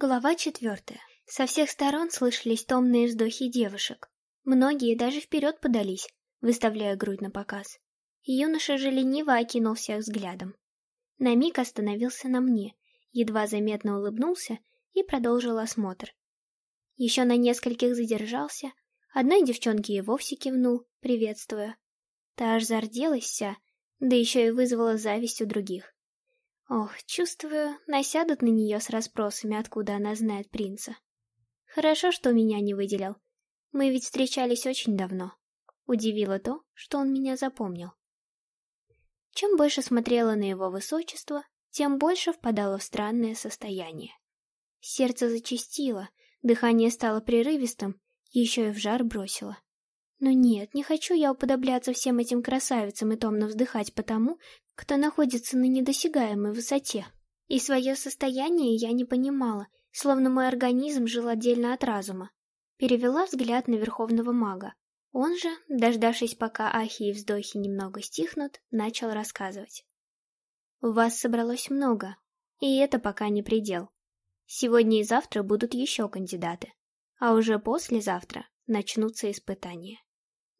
Глава четвертая. Со всех сторон слышались томные вздохи девушек. Многие даже вперед подались, выставляя грудь на показ. Юноша же лениво окинул всех взглядом. На миг остановился на мне, едва заметно улыбнулся и продолжил осмотр. Еще на нескольких задержался, одной девчонке и вовсе кивнул, приветствуя. Та аж зарделась вся, да еще и вызвала зависть у других. Ох, чувствую, насядут на нее с расспросами, откуда она знает принца. Хорошо, что меня не выделил. Мы ведь встречались очень давно. Удивило то, что он меня запомнил. Чем больше смотрела на его высочество, тем больше впадала в странное состояние. Сердце зачастило, дыхание стало прерывистым, еще и в жар бросило. Но нет, не хочу я уподобляться всем этим красавицам и томно вздыхать потому, кто находится на недосягаемой высоте. И свое состояние я не понимала, словно мой организм жил отдельно от разума. Перевела взгляд на верховного мага. Он же, дождавшись, пока ахи и вздохи немного стихнут, начал рассказывать. «Вас собралось много, и это пока не предел. Сегодня и завтра будут еще кандидаты, а уже послезавтра начнутся испытания.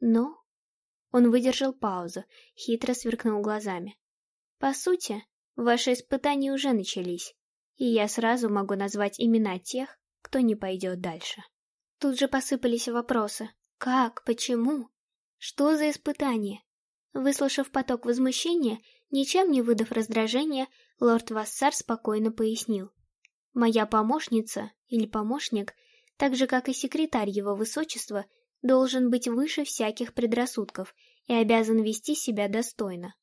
Но... Он выдержал паузу, хитро сверкнул глазами. По сути, ваши испытания уже начались, и я сразу могу назвать имена тех, кто не пойдет дальше. Тут же посыпались вопросы. Как? Почему? Что за испытание? Выслушав поток возмущения, ничем не выдав раздражения, лорд Вассар спокойно пояснил. Моя помощница или помощник, так же как и секретарь его высочества, должен быть выше всяких предрассудков и обязан вести себя достойно.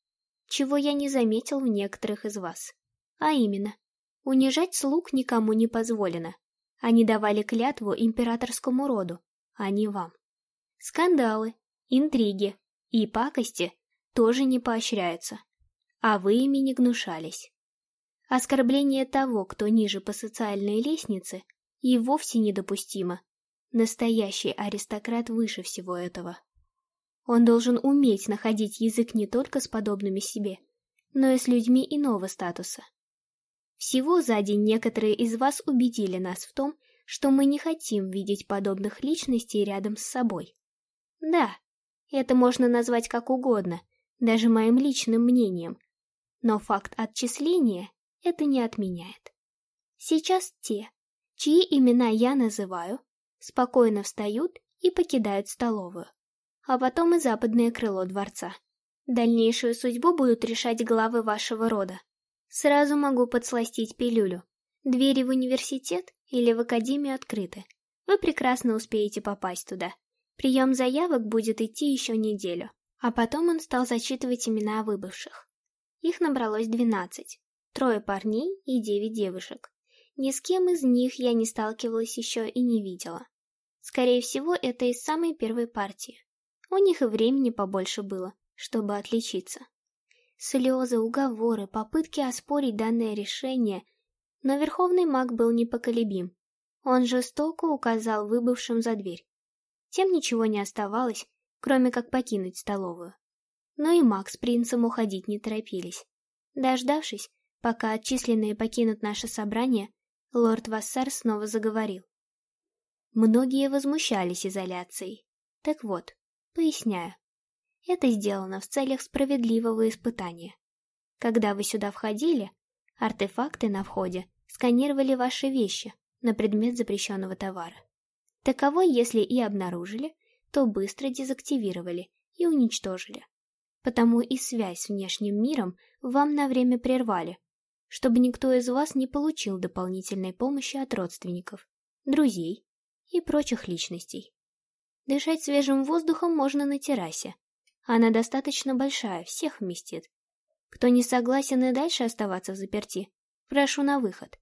Чего я не заметил в некоторых из вас. А именно, унижать слуг никому не позволено. Они давали клятву императорскому роду, а не вам. Скандалы, интриги и пакости тоже не поощряются, а вы ими не гнушались. Оскорбление того, кто ниже по социальной лестнице, и вовсе недопустимо, Настоящий аристократ выше всего этого. Он должен уметь находить язык не только с подобными себе, но и с людьми иного статуса. Всего за день некоторые из вас убедили нас в том, что мы не хотим видеть подобных личностей рядом с собой. Да, это можно назвать как угодно, даже моим личным мнением, но факт отчисления это не отменяет. Сейчас те, чьи имена я называю, спокойно встают и покидают столовую. А потом и западное крыло дворца. Дальнейшую судьбу будут решать главы вашего рода. Сразу могу подсластить пилюлю. Двери в университет или в академию открыты. Вы прекрасно успеете попасть туда. Прием заявок будет идти еще неделю. А потом он стал зачитывать имена выбывших. Их набралось двенадцать. Трое парней и девять девушек. Ни с кем из них я не сталкивалась еще и не видела. Скорее всего, это из самой первой партии. У них и времени побольше было, чтобы отличиться. Слезы, уговоры, попытки оспорить данное решение, но верховный маг был непоколебим. Он жестоко указал выбывшим за дверь. Тем ничего не оставалось, кроме как покинуть столовую. Но и маг с принцем уходить не торопились. Дождавшись, пока отчисленные покинут наше собрание, лорд Вассар снова заговорил. Многие возмущались изоляцией. Так вот, поясняю. Это сделано в целях справедливого испытания. Когда вы сюда входили, артефакты на входе сканировали ваши вещи на предмет запрещенного товара. Таково, если и обнаружили, то быстро дезактивировали и уничтожили. Потому и связь с внешним миром вам на время прервали, чтобы никто из вас не получил дополнительной помощи от родственников, друзей и прочих личностей. Дышать свежим воздухом можно на террасе. Она достаточно большая, всех вместит. Кто не согласен и дальше оставаться в заперти, прошу на выход.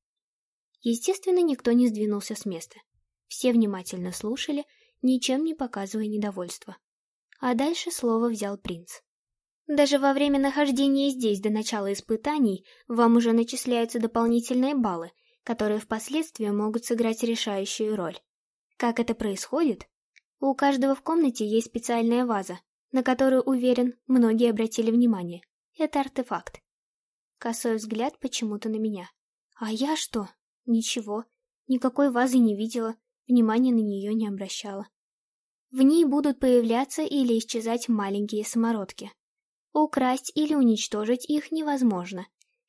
Естественно, никто не сдвинулся с места. Все внимательно слушали, ничем не показывая недовольства. А дальше слово взял принц. Даже во время нахождения здесь до начала испытаний вам уже начисляются дополнительные баллы, которые впоследствии могут сыграть решающую роль. Как это происходит? У каждого в комнате есть специальная ваза, на которую, уверен, многие обратили внимание. Это артефакт. Косой взгляд почему-то на меня. А я что? Ничего. Никакой вазы не видела, внимания на нее не обращала. В ней будут появляться или исчезать маленькие самородки. Украсть или уничтожить их невозможно.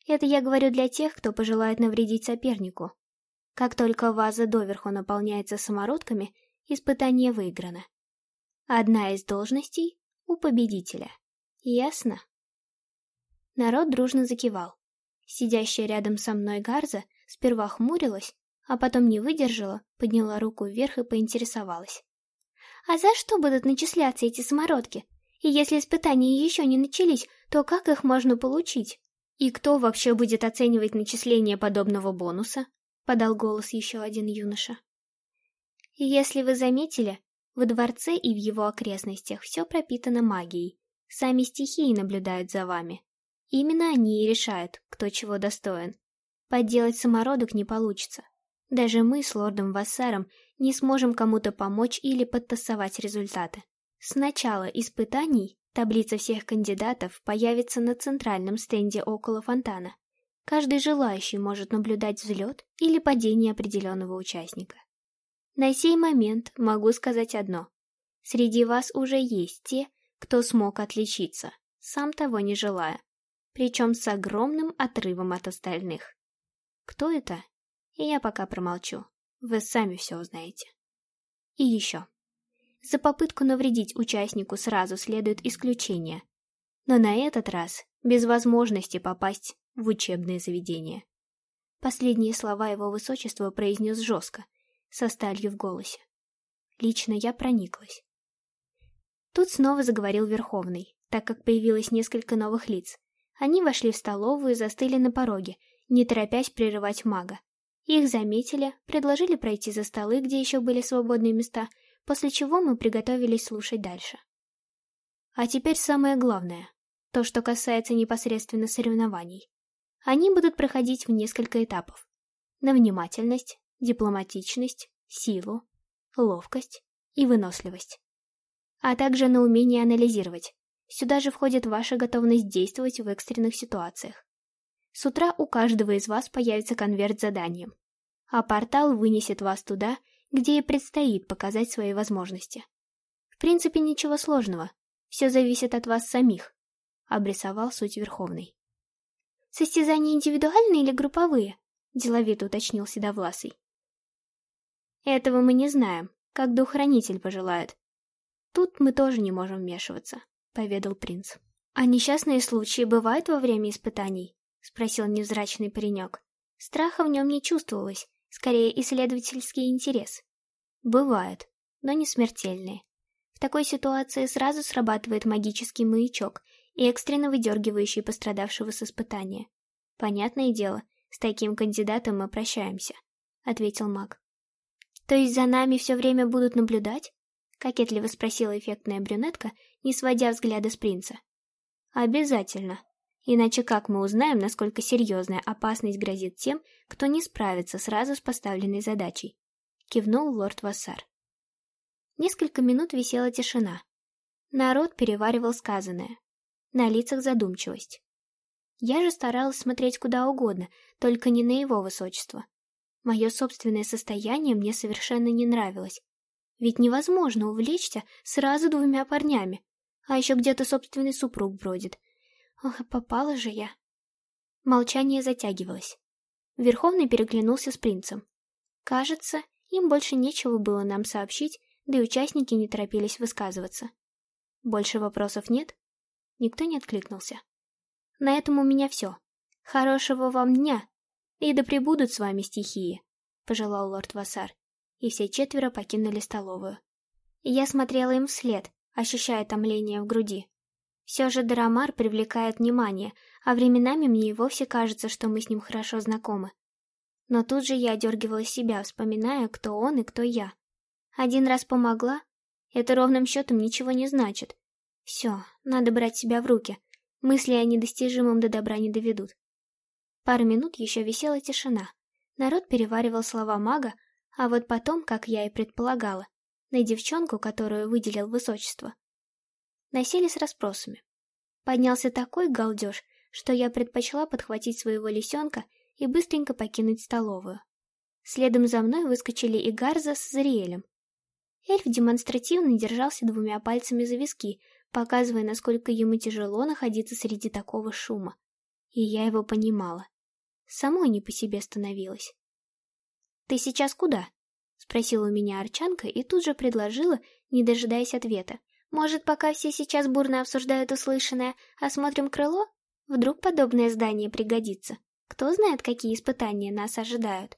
Это я говорю для тех, кто пожелает навредить сопернику. Как только ваза доверху наполняется самородками, испытание выиграно. Одна из должностей у победителя. Ясно? Народ дружно закивал. Сидящая рядом со мной Гарза сперва хмурилась, а потом не выдержала, подняла руку вверх и поинтересовалась. «А за что будут начисляться эти самородки? И если испытания еще не начались, то как их можно получить? И кто вообще будет оценивать начисление подобного бонуса?» — подал голос еще один юноша. «Если вы заметили, в дворце и в его окрестностях все пропитано магией. Сами стихии наблюдают за вами. Именно они и решают, кто чего достоин. Подделать самородок не получится. Даже мы с лордом Вассаром не сможем кому-то помочь или подтасовать результаты. С начала испытаний таблица всех кандидатов появится на центральном стенде около фонтана. Каждый желающий может наблюдать взлет или падение определенного участника. На сей момент могу сказать одно. Среди вас уже есть те, кто смог отличиться, сам того не желая, причем с огромным отрывом от остальных. Кто это? Я пока промолчу. Вы сами все узнаете. И еще. За попытку навредить участнику сразу следует исключение. Но на этот раз без возможности попасть в учебное заведение. Последние слова его высочества произнес жестко, со сталью в голосе. Лично я прониклась. Тут снова заговорил Верховный, так как появилось несколько новых лиц. Они вошли в столовую и застыли на пороге, не торопясь прерывать мага. Их заметили, предложили пройти за столы, где еще были свободные места, после чего мы приготовились слушать дальше. А теперь самое главное, то, что касается непосредственно соревнований. Они будут проходить в несколько этапов. На внимательность, дипломатичность, силу, ловкость и выносливость. А также на умение анализировать. Сюда же входит ваша готовность действовать в экстренных ситуациях. С утра у каждого из вас появится конверт с заданием, а портал вынесет вас туда, где и предстоит показать свои возможности. В принципе, ничего сложного, все зависит от вас самих, обрисовал суть Верховный. Состязания индивидуальные или групповые? Деловито уточнил Седовласый. Этого мы не знаем, как духранитель пожелает. Тут мы тоже не можем вмешиваться, поведал принц. А несчастные случаи бывают во время испытаний? Спросил невзрачный паренек. Страха в нем не чувствовалось, скорее исследовательский интерес. Бывает, но не смертельные. В такой ситуации сразу срабатывает магический маячок и экстренно выдергивающий пострадавшего с испытания. Понятное дело, с таким кандидатом мы прощаемся, ответил маг. «То есть за нами все время будут наблюдать?» — кокетливо спросила эффектная брюнетка, не сводя взгляда с принца. «Обязательно. Иначе как мы узнаем, насколько серьезная опасность грозит тем, кто не справится сразу с поставленной задачей?» — кивнул лорд Вассар. Несколько минут висела тишина. Народ переваривал сказанное. На лицах задумчивость. Я же старалась смотреть куда угодно, только не на его высочество. Мое собственное состояние мне совершенно не нравилось. Ведь невозможно увлечься сразу двумя парнями. А еще где-то собственный супруг бродит. Ох, попала же я. Молчание затягивалось. Верховный переглянулся с принцем. Кажется, им больше нечего было нам сообщить, да и участники не торопились высказываться. Больше вопросов нет? Никто не откликнулся. На этом у меня все. Хорошего вам дня «И да пребудут с вами стихии», — пожелал лорд Вассар, и все четверо покинули столовую. Я смотрела им вслед, ощущая томление в груди. Все же Дарамар привлекает внимание, а временами мне и вовсе кажется, что мы с ним хорошо знакомы. Но тут же я одергивала себя, вспоминая, кто он и кто я. Один раз помогла? Это ровным счетом ничего не значит. Все, надо брать себя в руки. Мысли о недостижимом до добра не доведут. Пару минут еще висела тишина. Народ переваривал слова мага, а вот потом, как я и предполагала, на девчонку, которую выделил высочество, насели с расспросами. Поднялся такой галдеж, что я предпочла подхватить своего лисенка и быстренько покинуть столовую. Следом за мной выскочили и Гарза с Зриэлем. Эльф демонстративно держался двумя пальцами за виски, показывая, насколько ему тяжело находиться среди такого шума. И я его понимала. Самой не по себе становилось. «Ты сейчас куда?» — спросила у меня Арчанка и тут же предложила, не дожидаясь ответа. «Может, пока все сейчас бурно обсуждают услышанное, осмотрим крыло? Вдруг подобное здание пригодится? Кто знает, какие испытания нас ожидают?»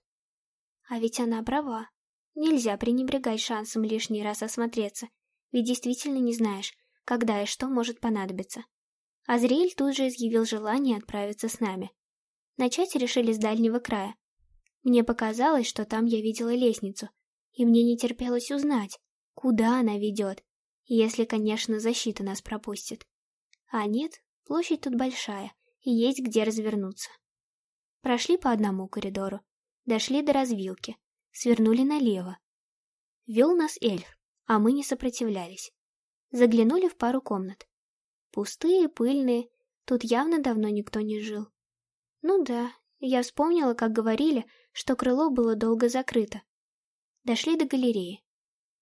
А ведь она права. Нельзя пренебрегать шансом лишний раз осмотреться, ведь действительно не знаешь, когда и что может понадобиться. Азриэль тут же изъявил желание отправиться с нами. Начать решили с дальнего края, мне показалось, что там я видела лестницу, и мне не терпелось узнать, куда она ведет, если, конечно, защита нас пропустит. А нет, площадь тут большая, и есть где развернуться. Прошли по одному коридору, дошли до развилки, свернули налево. Вел нас эльф, а мы не сопротивлялись. Заглянули в пару комнат. Пустые, пыльные, тут явно давно никто не жил. Ну да, я вспомнила, как говорили, что крыло было долго закрыто. Дошли до галереи.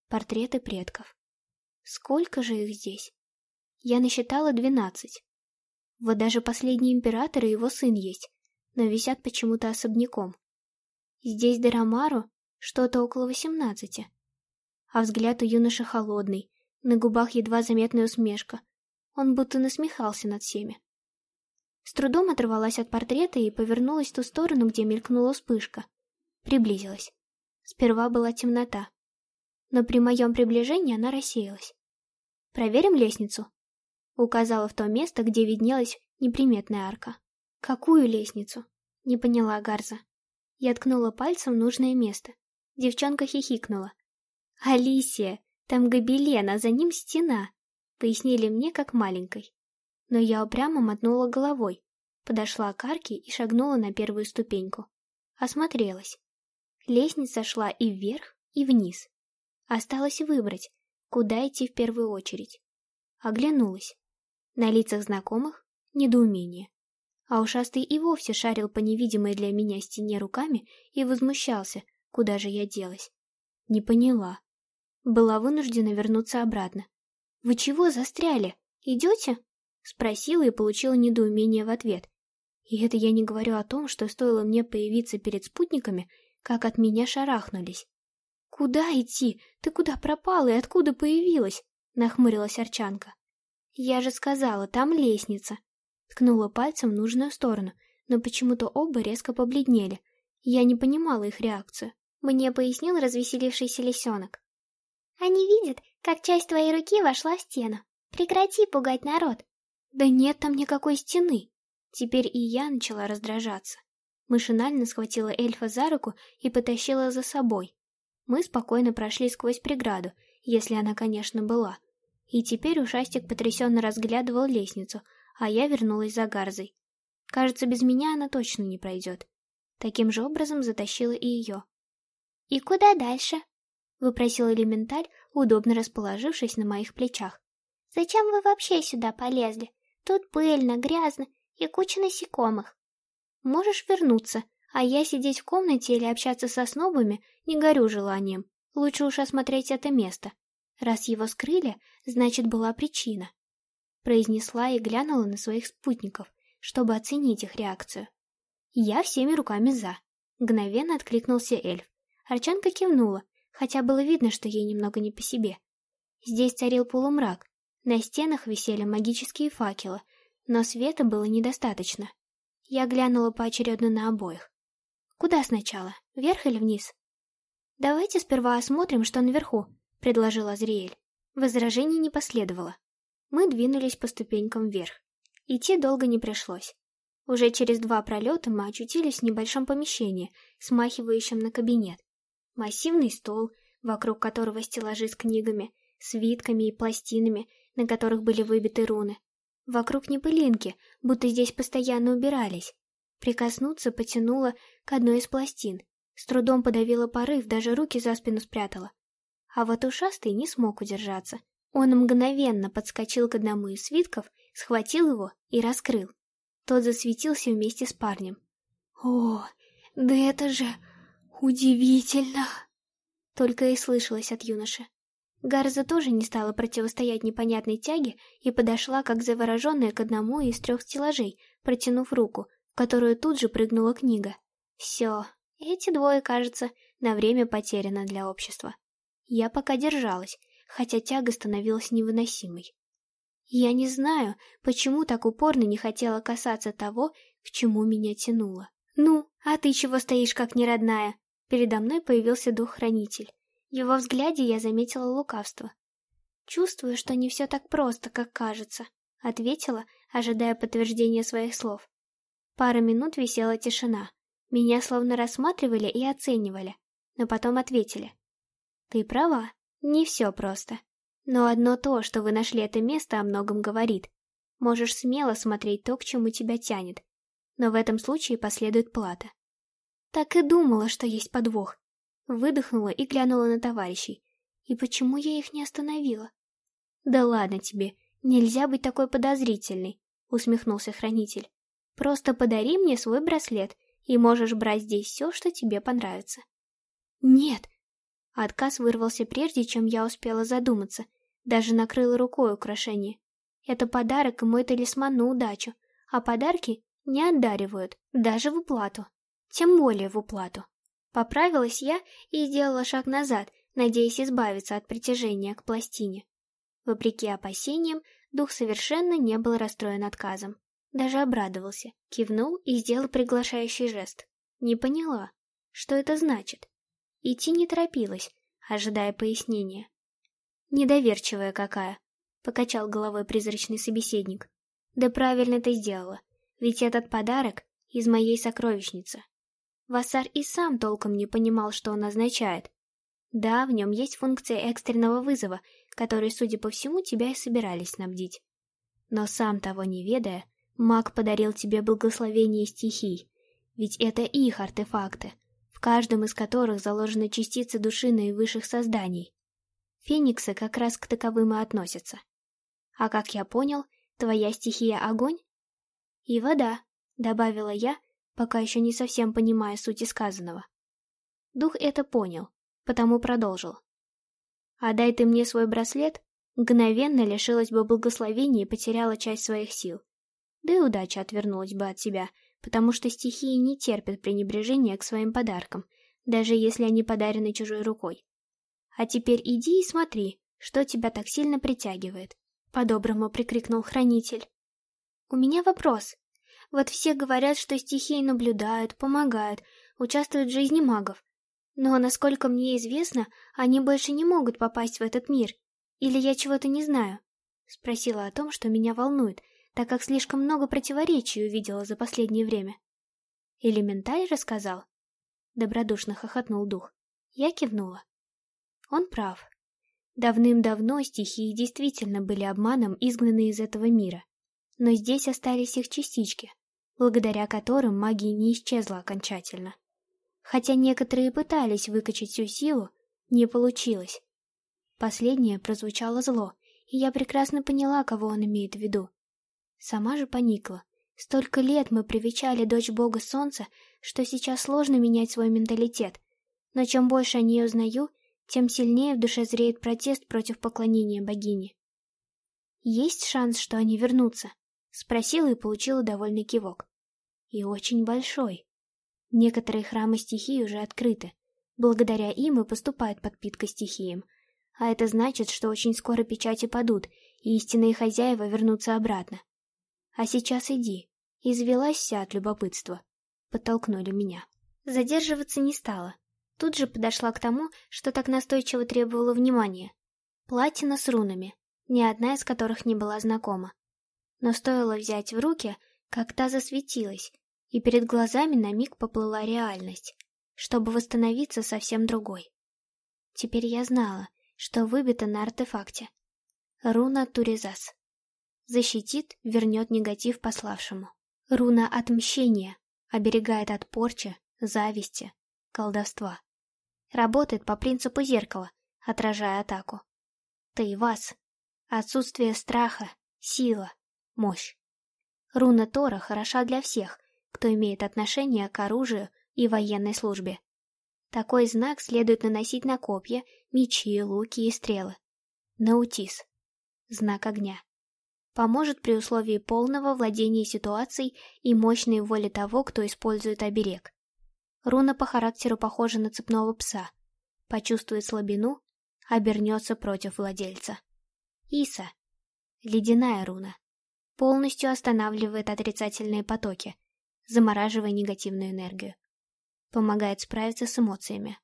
Портреты предков. Сколько же их здесь? Я насчитала двенадцать. Вот даже последний император и его сын есть, но висят почему-то особняком. Здесь Дерамару что-то около восемнадцати. А взгляд у юноши холодный, на губах едва заметная усмешка. Он будто насмехался над всеми. С трудом оторвалась от портрета и повернулась в ту сторону, где мелькнула вспышка. Приблизилась. Сперва была темнота. Но при моем приближении она рассеялась. «Проверим лестницу?» Указала в то место, где виднелась неприметная арка. «Какую лестницу?» Не поняла Гарза. Я ткнула пальцем в нужное место. Девчонка хихикнула. «Алисия, там гобелен, а за ним стена», — пояснили мне как маленькой но я упрямо мотнула головой, подошла к арке и шагнула на первую ступеньку. Осмотрелась. Лестница шла и вверх, и вниз. Осталось выбрать, куда идти в первую очередь. Оглянулась. На лицах знакомых — недоумение. А ушастый и вовсе шарил по невидимой для меня стене руками и возмущался, куда же я делась. Не поняла. Была вынуждена вернуться обратно. «Вы чего застряли? Идете?» Спросила и получила недоумение в ответ. И это я не говорю о том, что стоило мне появиться перед спутниками, как от меня шарахнулись. «Куда идти? Ты куда пропала и откуда появилась?» — нахмурилась Арчанка. «Я же сказала, там лестница». Ткнула пальцем в нужную сторону, но почему-то оба резко побледнели. Я не понимала их реакцию. Мне пояснил развеселившийся лисенок. «Они видят, как часть твоей руки вошла в стену. Прекрати пугать народ. Да нет там никакой стены. Теперь и я начала раздражаться. Машинально схватила эльфа за руку и потащила за собой. Мы спокойно прошли сквозь преграду, если она, конечно, была. И теперь ушастик потрясенно разглядывал лестницу, а я вернулась за Гарзой. Кажется, без меня она точно не пройдет. Таким же образом затащила и ее. «И куда дальше?» — выпросил элементаль, удобно расположившись на моих плечах. «Зачем вы вообще сюда полезли? Тут пыльно, грязно и куча насекомых. Можешь вернуться, а я сидеть в комнате или общаться со снобами не горю желанием. Лучше уж осмотреть это место. Раз его скрыли, значит, была причина. Произнесла и глянула на своих спутников, чтобы оценить их реакцию. Я всеми руками за. Мгновенно откликнулся эльф. Арчанка кивнула, хотя было видно, что ей немного не по себе. Здесь царил полумрак, на стенах висели магические факелы, но света было недостаточно. Я глянула поочередно на обоих. Куда сначала, вверх или вниз? «Давайте сперва осмотрим, что наверху», — предложил Азриэль. Возражений не последовало. Мы двинулись по ступенькам вверх. Идти долго не пришлось. Уже через два пролета мы очутились в небольшом помещении, смахивающем на кабинет. Массивный стол, вокруг которого стеллажи с книгами, свитками и пластинами, на которых были выбиты руны. Вокруг не пылинки, будто здесь постоянно убирались. Прикоснуться потянула к одной из пластин. С трудом подавила порыв, даже руки за спину спрятала. А вот ушастый не смог удержаться. Он мгновенно подскочил к одному из свитков, схватил его и раскрыл. Тот засветился вместе с парнем. «О, да это же... «Удивительно!» Только и слышалось от юноши. Гарза тоже не стала противостоять непонятной тяге и подошла, как завороженная, к одному из трех стеллажей, протянув руку, в которую тут же прыгнула книга. Все, эти двое, кажется, на время потеряно для общества. Я пока держалась, хотя тяга становилась невыносимой. Я не знаю, почему так упорно не хотела касаться того, к чему меня тянуло. «Ну, а ты чего стоишь, как неродная?» Передо мной появился дух-хранитель. Его взгляде я заметила лукавство. «Чувствую, что не все так просто, как кажется», — ответила, ожидая подтверждения своих слов. Пара минут висела тишина. Меня словно рассматривали и оценивали, но потом ответили. «Ты права, не все просто. Но одно то, что вы нашли это место, о многом говорит. Можешь смело смотреть то, к чему тебя тянет. Но в этом случае последует плата. Так и думала, что есть подвох. Выдохнула и глянула на товарищей. И почему я их не остановила? Да ладно тебе, нельзя быть такой подозрительной, усмехнулся хранитель. Просто подари мне свой браслет, и можешь брать здесь все, что тебе понравится. Нет. Отказ вырвался прежде, чем я успела задуматься, даже накрыла рукой украшение. Это подарок и мой талисман на удачу, а подарки не отдаривают, даже в уплату. Тем более в уплату. Поправилась я и сделала шаг назад, надеясь избавиться от притяжения к пластине. Вопреки опасениям, дух совершенно не был расстроен отказом. Даже обрадовался, кивнул и сделал приглашающий жест. Не поняла, что это значит. Идти не торопилась, ожидая пояснения. «Недоверчивая какая!» — покачал головой призрачный собеседник. «Да правильно ты сделала, ведь этот подарок из моей сокровищницы». Вассар и сам толком не понимал, что он означает. Да, в нем есть функция экстренного вызова, которой, судя по всему, тебя и собирались снабдить. Но сам того не ведая, маг подарил тебе благословение стихий, ведь это их артефакты, в каждом из которых заложены частицы души наивысших созданий. Фениксы как раз к таковым и относятся. А как я понял, твоя стихия огонь? И вода, добавила я, пока еще не совсем понимая сути сказанного. Дух это понял, потому продолжил. А дай ты мне свой браслет, мгновенно лишилась бы благословения и потеряла часть своих сил. Да и удача отвернулась бы от тебя, потому что стихии не терпят пренебрежения к своим подаркам, даже если они подарены чужой рукой. А теперь иди и смотри, что тебя так сильно притягивает. По-доброму прикрикнул хранитель. У меня вопрос. Вот все говорят, что стихии наблюдают, помогают, участвуют в жизни магов. Но, насколько мне известно, они больше не могут попасть в этот мир. Или я чего-то не знаю? Спросила о том, что меня волнует, так как слишком много противоречий увидела за последнее время. Элементарь рассказал? Добродушно хохотнул дух. Я кивнула. Он прав. Давным-давно стихии действительно были обманом изгнаны из этого мира. Но здесь остались их частички, благодаря которым магия не исчезла окончательно. Хотя некоторые пытались выкачать всю силу, не получилось. Последнее прозвучало зло, и я прекрасно поняла, кого он имеет в виду. Сама же поникла. Столько лет мы привечали дочь бога солнца, что сейчас сложно менять свой менталитет. Но чем больше о ней узнаю, тем сильнее в душе зреет протест против поклонения богине. «Есть шанс, что они вернутся?» — спросила и получила довольный кивок. «И очень большой. Некоторые храмы стихий уже открыты. Благодаря им и поступает подпитка стихиям. А это значит, что очень скоро печати падут, и истинные хозяева вернутся обратно. А сейчас иди. Извелась вся от любопытства. Подтолкнули меня. Задерживаться не стала. Тут же подошла к тому, что так настойчиво требовало внимания. Платина с рунами, ни одна из которых не была знакома. Но стоило взять в руки, как та засветилась, и перед глазами на миг поплыла реальность, чтобы восстановиться совсем другой. Теперь я знала, что выбито на артефакте. Руна Туризас. Защитит, вернет негатив пославшему. Руна отмщения, оберегает от порчи, зависти, колдовства. Работает по принципу зеркала, отражая атаку. Ты вас. Отсутствие страха, сила, мощь. Руна Тора хороша для всех, кто имеет отношение к оружию и военной службе. Такой знак следует наносить на копья, мечи, луки и стрелы. Наутис. Знак огня. Поможет при условии полного владения ситуацией и мощной воли того, кто использует оберег. Руна по характеру похожа на цепного пса. Почувствует слабину, обернется против владельца. Иса. Ледяная руна. Полностью останавливает отрицательные потоки, замораживая негативную энергию. Помогает справиться с эмоциями.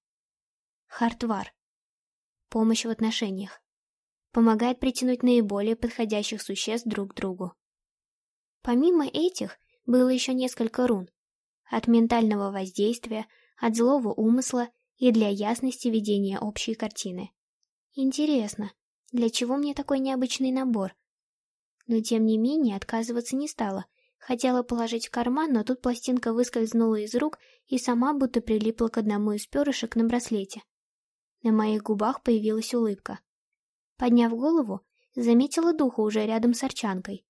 Хартвар. Помощь в отношениях. Помогает притянуть наиболее подходящих существ друг к другу. Помимо этих, было еще несколько рун. От ментального воздействия, от злого умысла и для ясности ведения общей картины. Интересно, для чего мне такой необычный набор? Но тем не менее отказываться не стала — Хотела положить в карман, но тут пластинка выскользнула из рук и сама будто прилипла к одному из перышек на браслете. На моих губах появилась улыбка. Подняв голову, заметила духа уже рядом с Арчанкой.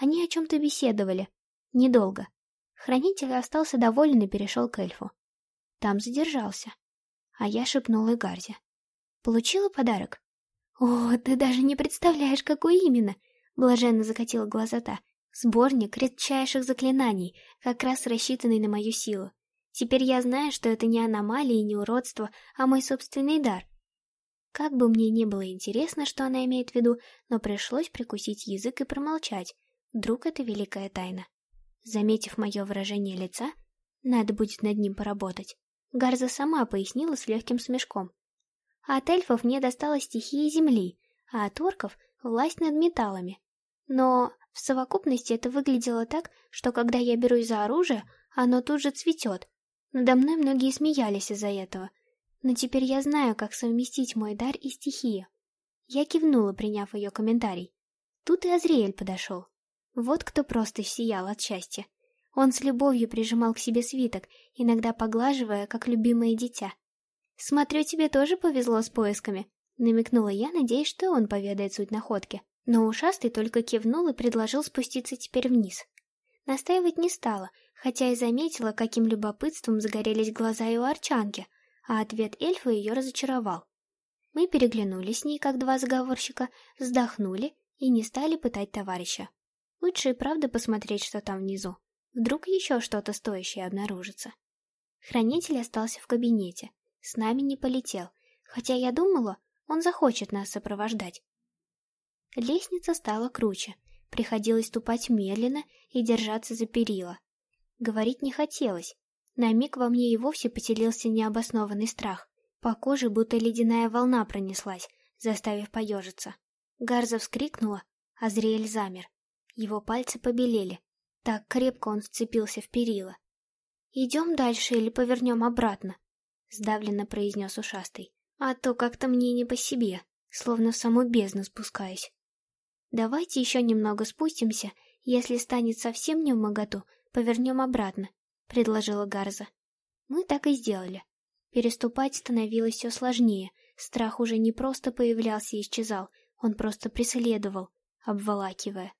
Они о чем-то беседовали. Недолго. Хранитель остался доволен и перешел к эльфу. Там задержался. А я шепнула Гарзе. «Получила подарок?» «О, ты даже не представляешь, какой именно!» Блаженно закатила глаза та. Сборник редчайших заклинаний, как раз рассчитанный на мою силу. Теперь я знаю, что это не аномалия и не уродство, а мой собственный дар. Как бы мне ни было интересно, что она имеет в виду, но пришлось прикусить язык и промолчать. Вдруг это великая тайна. Заметив мое выражение лица, надо будет над ним поработать. Гарза сама пояснила с легким смешком. От эльфов мне досталась стихия земли, а от орков — власть над металлами. Но в совокупности это выглядело так, что когда я берусь за оружие, оно тут же цветет. Надо мной многие смеялись из-за этого. Но теперь я знаю, как совместить мой дар и стихию. Я кивнула, приняв ее комментарий. Тут и Азриэль подошел. Вот кто просто сиял от счастья. Он с любовью прижимал к себе свиток, иногда поглаживая, как любимое дитя. «Смотрю, тебе тоже повезло с поисками», — намекнула я, надеясь, что он поведает суть находки. Но ушастый только кивнул и предложил спуститься теперь вниз. Настаивать не стала, хотя и заметила, каким любопытством загорелись глаза и у арчанки, а ответ эльфа ее разочаровал. Мы переглянулись с ней, как два заговорщика, вздохнули и не стали пытать товарища. Лучше и правда посмотреть, что там внизу. Вдруг еще что-то стоящее обнаружится. Хранитель остался в кабинете, с нами не полетел, хотя я думала, он захочет нас сопровождать. Лестница стала круче. Приходилось ступать медленно и держаться за перила. Говорить не хотелось. На миг во мне и вовсе поселился необоснованный страх. По коже будто ледяная волна пронеслась, заставив поежиться. Гарза вскрикнула, а Зриэль замер. Его пальцы побелели. Так крепко он вцепился в перила. «Идем дальше или повернем обратно?» — сдавленно произнес ушастый. «А то как-то мне не по себе, словно в саму бездну спускаюсь». Давайте еще немного спустимся, если станет совсем не в моготу, повернем обратно, предложила Гарза. Мы так и сделали. Переступать становилось все сложнее, страх уже не просто появлялся и исчезал, он просто преследовал, обволакивая.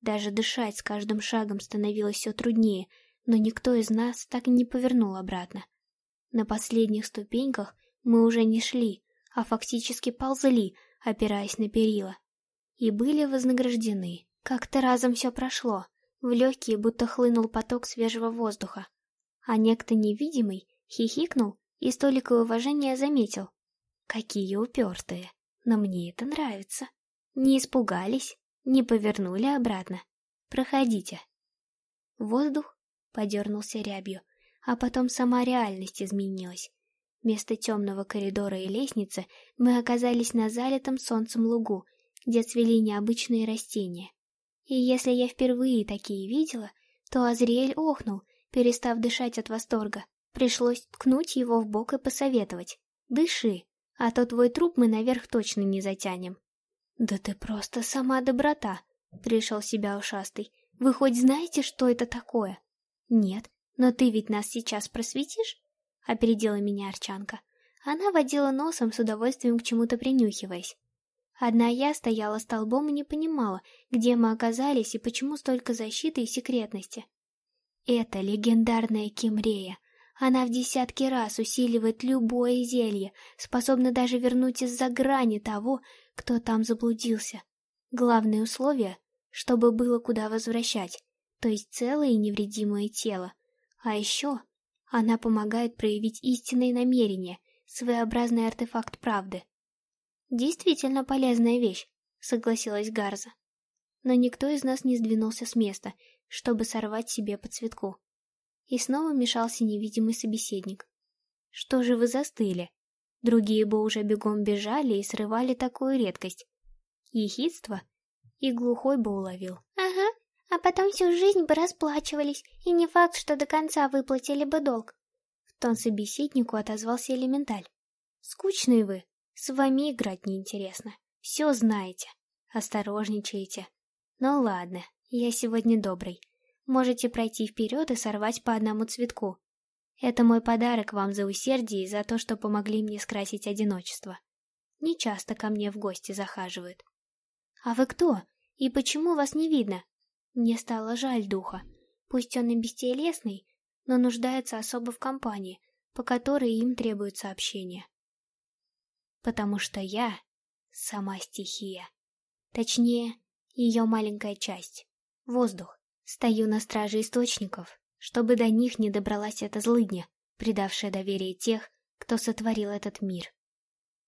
Даже дышать с каждым шагом становилось все труднее, но никто из нас так и не повернул обратно. На последних ступеньках мы уже не шли, а фактически ползли, опираясь на перила и были вознаграждены. Как-то разом все прошло, в легкие будто хлынул поток свежего воздуха. А некто невидимый хихикнул и с уважения заметил. Какие упертые, но мне это нравится. Не испугались, не повернули обратно. Проходите. Воздух подернулся рябью, а потом сама реальность изменилась. Вместо темного коридора и лестницы мы оказались на залитом солнцем лугу, где цвели необычные растения. И если я впервые такие видела, то Азриэль охнул, перестав дышать от восторга. Пришлось ткнуть его в бок и посоветовать. «Дыши, а то твой труп мы наверх точно не затянем». «Да ты просто сама доброта», — пришел себя ушастый. «Вы хоть знаете, что это такое?» «Нет, но ты ведь нас сейчас просветишь?» — опередила меня Арчанка. Она водила носом с удовольствием к чему-то принюхиваясь. Одна я стояла столбом и не понимала, где мы оказались и почему столько защиты и секретности. Это легендарная Кимрея. Она в десятки раз усиливает любое зелье, способна даже вернуть из-за грани того, кто там заблудился. Главное условие, чтобы было куда возвращать, то есть целое и невредимое тело. А еще она помогает проявить истинные намерения, своеобразный артефакт правды. Действительно полезная вещь, согласилась Гарза. Но никто из нас не сдвинулся с места, чтобы сорвать себе по цветку. И снова мешался невидимый собеседник. Что же вы застыли? Другие бы уже бегом бежали и срывали такую редкость. Ехидство? И глухой бы уловил. А потом всю жизнь бы расплачивались, и не факт, что до конца выплатили бы долг. В тон собеседнику отозвался элементаль. Скучные вы, с вами играть неинтересно. Все знаете, осторожничаете. Ну ладно, я сегодня добрый. Можете пройти вперед и сорвать по одному цветку. Это мой подарок вам за усердие и за то, что помогли мне скрасить одиночество. Не часто ко мне в гости захаживают. А вы кто? И почему вас не видно? Мне стало жаль духа. Пусть он и бестелесный, но нуждается особо в компании, по которой им требуется общение. Потому что я — сама стихия. Точнее, ее маленькая часть — воздух. Стою на страже источников, чтобы до них не добралась эта злыдня, предавшая доверие тех, кто сотворил этот мир.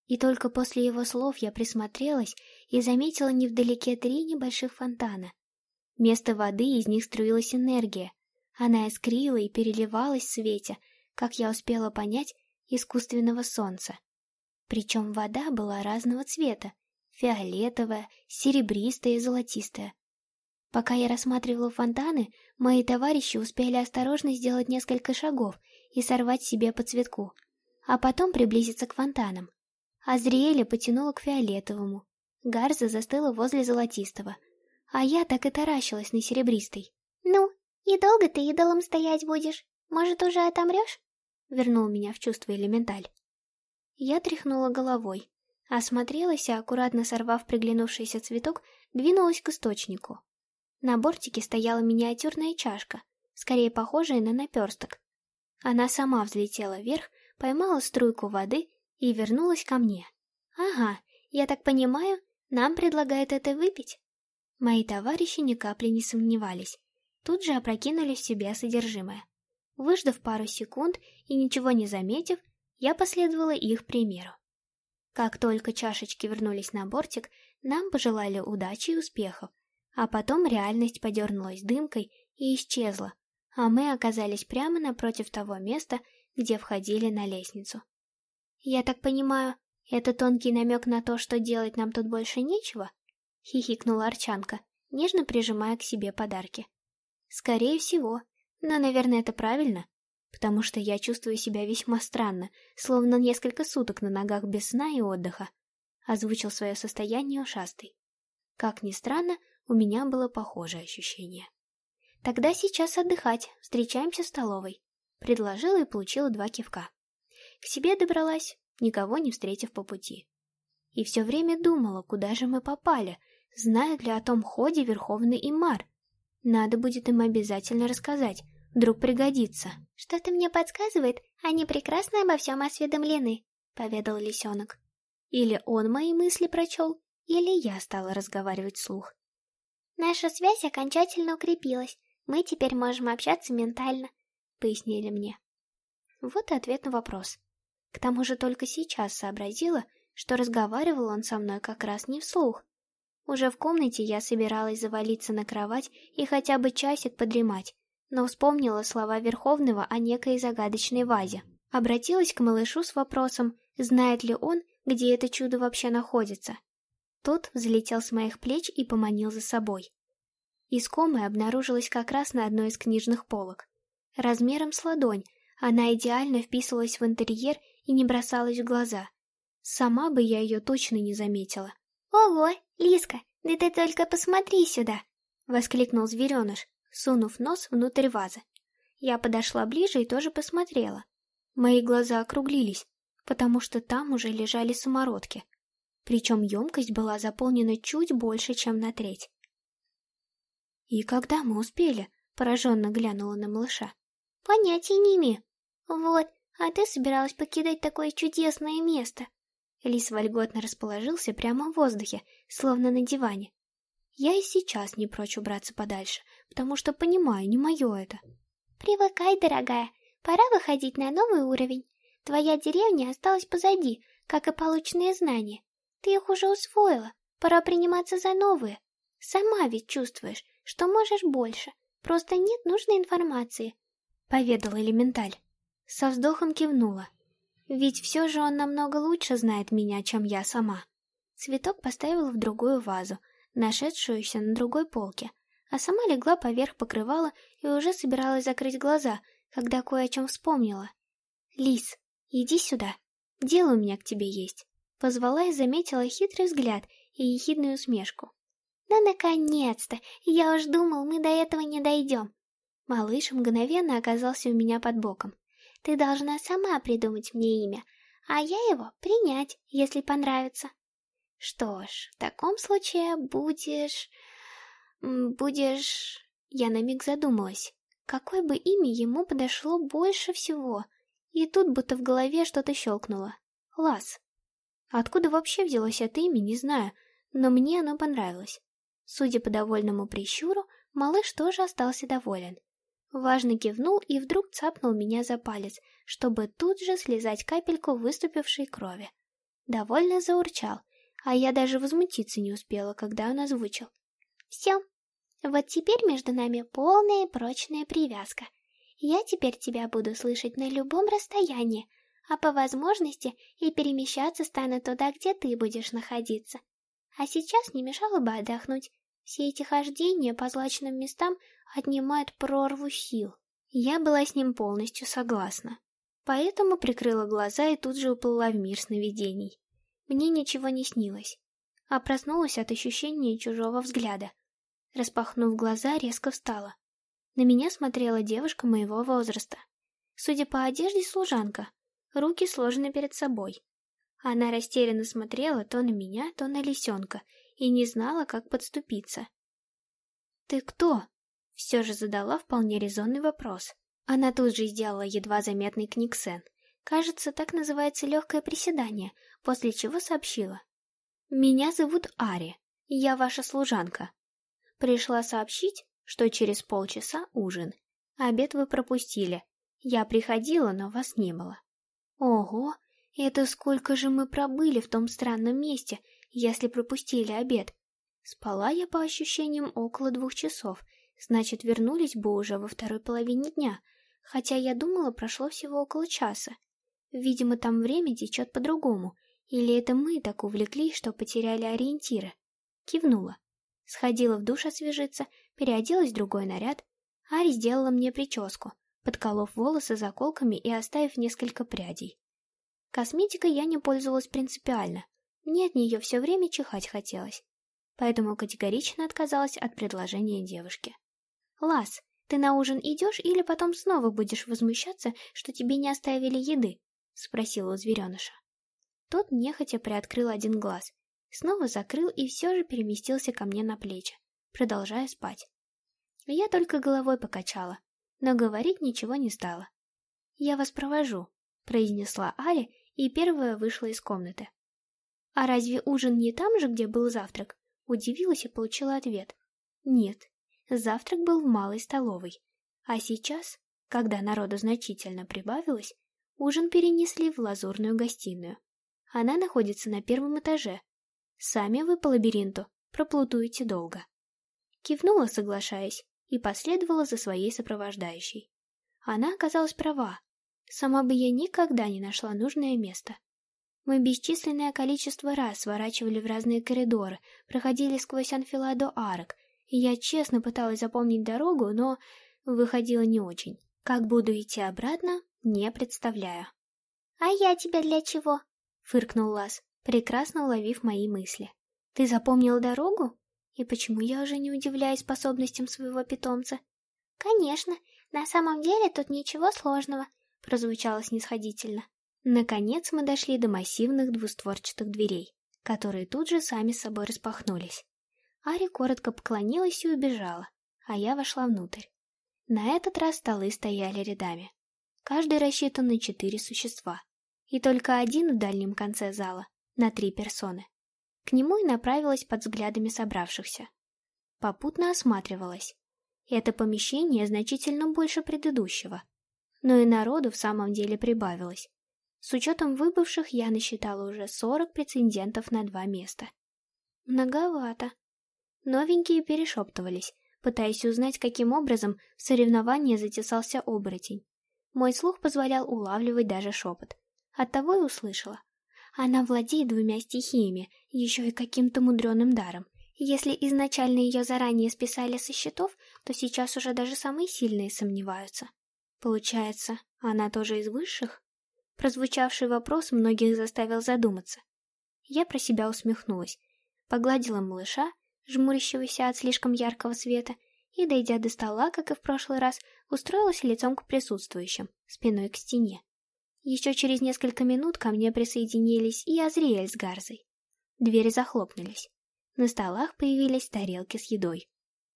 И только после его слов я присмотрелась и заметила невдалеке три небольших фонтана. Вместо воды из них струилась энергия. Она искрила и переливалась в свете, как я успела понять, искусственного солнца. Причем вода была разного цвета — фиолетовая, серебристая и золотистая. Пока я рассматривала фонтаны, мои товарищи успели осторожно сделать несколько шагов и сорвать себе по цветку, а потом приблизиться к фонтанам. Азриэля потянула к фиолетовому, Гарза застыла возле золотистого, а я так и таращилась на серебристый. «Ну, и долго ты идолом стоять будешь? Может, уже отомрешь?» Вернул меня в чувство элементаль. Я тряхнула головой, осмотрелась и, аккуратно сорвав приглянувшийся цветок, двинулась к источнику. На бортике стояла миниатюрная чашка, скорее похожая на наперсток. Она сама взлетела вверх, поймала струйку воды и вернулась ко мне. «Ага, я так понимаю, нам предлагают это выпить?» Мои товарищи ни капли не сомневались. Тут же опрокинули в себя содержимое. Выждав пару секунд и ничего не заметив, я последовала их примеру. Как только чашечки вернулись на бортик, нам пожелали удачи и успехов, а потом реальность подернулась дымкой и исчезла, а мы оказались прямо напротив того места, где входили на лестницу. «Я так понимаю, это тонкий намек на то, что делать нам тут больше нечего?» — хихикнула Арчанка, нежно прижимая к себе подарки. «Скорее всего, но, наверное, это правильно, потому что я чувствую себя весьма странно, словно несколько суток на ногах без сна и отдыха», — озвучил свое состояние ушастый. Как ни странно, у меня было похожее ощущение. «Тогда сейчас отдыхать, встречаемся в столовой», — предложила и получила два кивка. К себе добралась, никого не встретив по пути. И все время думала, куда же мы попали, знают ли о том ходе Верховный Имар. Надо будет им обязательно рассказать, вдруг пригодится. «Что-то мне подсказывает, они прекрасно обо всем осведомлены», — поведал лисенок. Или он мои мысли прочел, или я стала разговаривать вслух. Наша связь окончательно укрепилась. Мы теперь можем общаться ментально, пояснили мне. Вот и ответ на вопрос. К тому же только сейчас сообразила, что разговаривал он со мной как раз не вслух. Уже в комнате я собиралась завалиться на кровать и хотя бы часик подремать, но вспомнила слова Верховного о некой загадочной вазе. Обратилась к малышу с вопросом, знает ли он, где это чудо вообще находится. Тот взлетел с моих плеч и поманил за собой. Искомая обнаружилась как раз на одной из книжных полок. Размером с ладонь, она идеально вписывалась в интерьер и не бросалась в глаза. Сама бы я ее точно не заметила. «Ого, Лиска, да ты только посмотри сюда!» — воскликнул звереныш, сунув нос внутрь вазы. Я подошла ближе и тоже посмотрела. Мои глаза округлились, потому что там уже лежали самородки причем емкость была заполнена чуть больше, чем на треть. «И когда мы успели?» — пораженно глянула на малыша. «Понятия не имею. Вот, а ты собиралась покидать такое чудесное место. Лис вольготно расположился прямо в воздухе, словно на диване. Я и сейчас не прочь убраться подальше, потому что понимаю, не мое это. Привыкай, дорогая, пора выходить на новый уровень. Твоя деревня осталась позади, как и полученные знания. Ты их уже усвоила, пора приниматься за новые. Сама ведь чувствуешь, что можешь больше, просто нет нужной информации. Поведала элементаль. Со вздохом кивнула. Ведь все же он намного лучше знает меня, чем я сама. Цветок поставила в другую вазу, нашедшуюся на другой полке, а сама легла поверх покрывала и уже собиралась закрыть глаза, когда кое о чем вспомнила. «Лис, иди сюда. Дело у меня к тебе есть». Позвала и заметила хитрый взгляд и ехидную усмешку. «Ну, наконец-то! Я уж думал, мы до этого не дойдем!» Малыш мгновенно оказался у меня под боком. «Ты должна сама придумать мне имя, а я его принять, если понравится». Что ж, в таком случае будешь... будешь... Я на миг задумалась, какое бы имя ему подошло больше всего, и тут будто в голове что-то щелкнуло. Лас. Откуда вообще взялось это имя, не знаю, но мне оно понравилось. Судя по довольному прищуру, малыш тоже остался доволен. Важно кивнул и вдруг цапнул меня за палец, чтобы тут же слезать капельку выступившей крови. Довольно заурчал, а я даже возмутиться не успела, когда он озвучил. «Все, вот теперь между нами полная и прочная привязка. Я теперь тебя буду слышать на любом расстоянии, а по возможности и перемещаться стану туда, где ты будешь находиться. А сейчас не мешало бы отдохнуть. Все эти хождения по злачным местам отнимают прорву сил. Я была с ним полностью согласна. Поэтому прикрыла глаза и тут же уплыла в мир сновидений. Мне ничего не снилось, а проснулась от ощущения чужого взгляда. Распахнув глаза, резко встала. На меня смотрела девушка моего возраста. Судя по одежде, служанка. Руки сложены перед собой. Она растерянно смотрела то на меня, то на лисенка и не знала, как подступиться. «Ты кто?» — все же задала вполне резонный вопрос. Она тут же сделала едва заметный книгсен. Кажется, так называется легкое приседание, после чего сообщила. «Меня зовут Ари, я ваша служанка. Пришла сообщить, что через полчаса ужин. Обед вы пропустили. Я приходила, но вас не было». «Ого, это сколько же мы пробыли в том странном месте, если пропустили обед?» Спала я по ощущениям около двух часов, значит, вернулись бы уже во второй половине дня, хотя я думала, прошло всего около часа. Видимо, там время течет по-другому, или это мы так увлеклись, что потеряли ориентиры? Кивнула. Сходила в душ освежиться, переоделась в другой наряд. Ари сделала мне прическу, подколов волосы заколками и оставив несколько прядей. Косметикой я не пользовалась принципиально. Мне от нее все время чихать хотелось. Поэтому категорично отказалась от предложения девушки. «Лас, ты на ужин идешь или потом снова будешь возмущаться, что тебе не оставили еды?» — спросила у звереныша. Тот нехотя приоткрыл один глаз, снова закрыл и все же переместился ко мне на плечи, продолжая спать. Я только головой покачала, но говорить ничего не стала. «Я вас провожу», — произнесла Ари и первая вышла из комнаты. «А разве ужин не там же, где был завтрак?» Удивилась и получила ответ. «Нет, завтрак был в малой столовой, а сейчас, когда народу значительно прибавилось, ужин перенесли в лазурную гостиную. Она находится на первом этаже. Сами вы по лабиринту проплутуете долго. Кивнула, соглашаясь, и последовала за своей сопровождающей. Она оказалась права. Сама бы я никогда не нашла нужное место. Мы бесчисленное количество раз сворачивали в разные коридоры, проходили сквозь анфиладо арок, и я честно пыталась запомнить дорогу, но выходило не очень. Как буду идти обратно, не представляю. «А я тебя для чего?» фыркнул Лас, прекрасно уловив мои мысли. «Ты запомнил дорогу? И почему я уже не удивляюсь способностям своего питомца?» «Конечно, на самом деле тут ничего сложного», — прозвучало снисходительно. Наконец мы дошли до массивных двустворчатых дверей, которые тут же сами собой распахнулись. Ари коротко поклонилась и убежала, а я вошла внутрь. На этот раз столы стояли рядами. Каждый рассчитан на четыре существа. И только один в дальнем конце зала, на три персоны. К нему и направилась под взглядами собравшихся. Попутно осматривалась. Это помещение значительно больше предыдущего. Но и народу в самом деле прибавилось. С учетом выбывших я насчитала уже 40 претендентов на два места. Многовато. Новенькие перешептывались, пытаясь узнать, каким образом в соревнование затесался оборотень. Мой слух позволял улавливать даже шепот. Оттого и услышала. Она владеет двумя стихиями, еще и каким-то мудреным даром. Если изначально ее заранее списали со счетов, то сейчас уже даже самые сильные сомневаются. Получается, она тоже из высших? Прозвучавший вопрос многих заставил задуматься. Я про себя усмехнулась, погладила малыша, жмурящегося от слишком яркого света, и, дойдя до стола, как и в прошлый раз, устроилась лицом к присутствующим, спиной к стене. Еще через несколько минут ко мне присоединились и Азриэль с Гарзой. Двери захлопнулись. На столах появились тарелки с едой.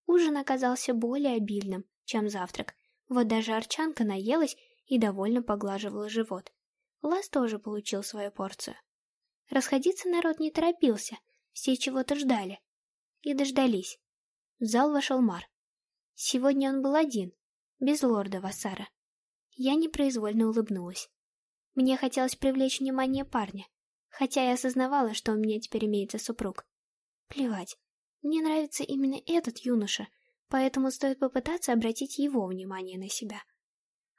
Ужин оказался более обильным, чем завтрак. Вот даже Арчанка наелась и довольно поглаживала живот. Лас тоже получил свою порцию. Расходиться народ не торопился, все чего-то ждали. И дождались. В зал вошел Мар. Сегодня он был один, без лорда Вассара. Я непроизвольно улыбнулась. Мне хотелось привлечь внимание парня, хотя я осознавала, что у меня теперь имеется супруг. Плевать. Мне нравится именно этот юноша, поэтому стоит попытаться обратить его внимание на себя.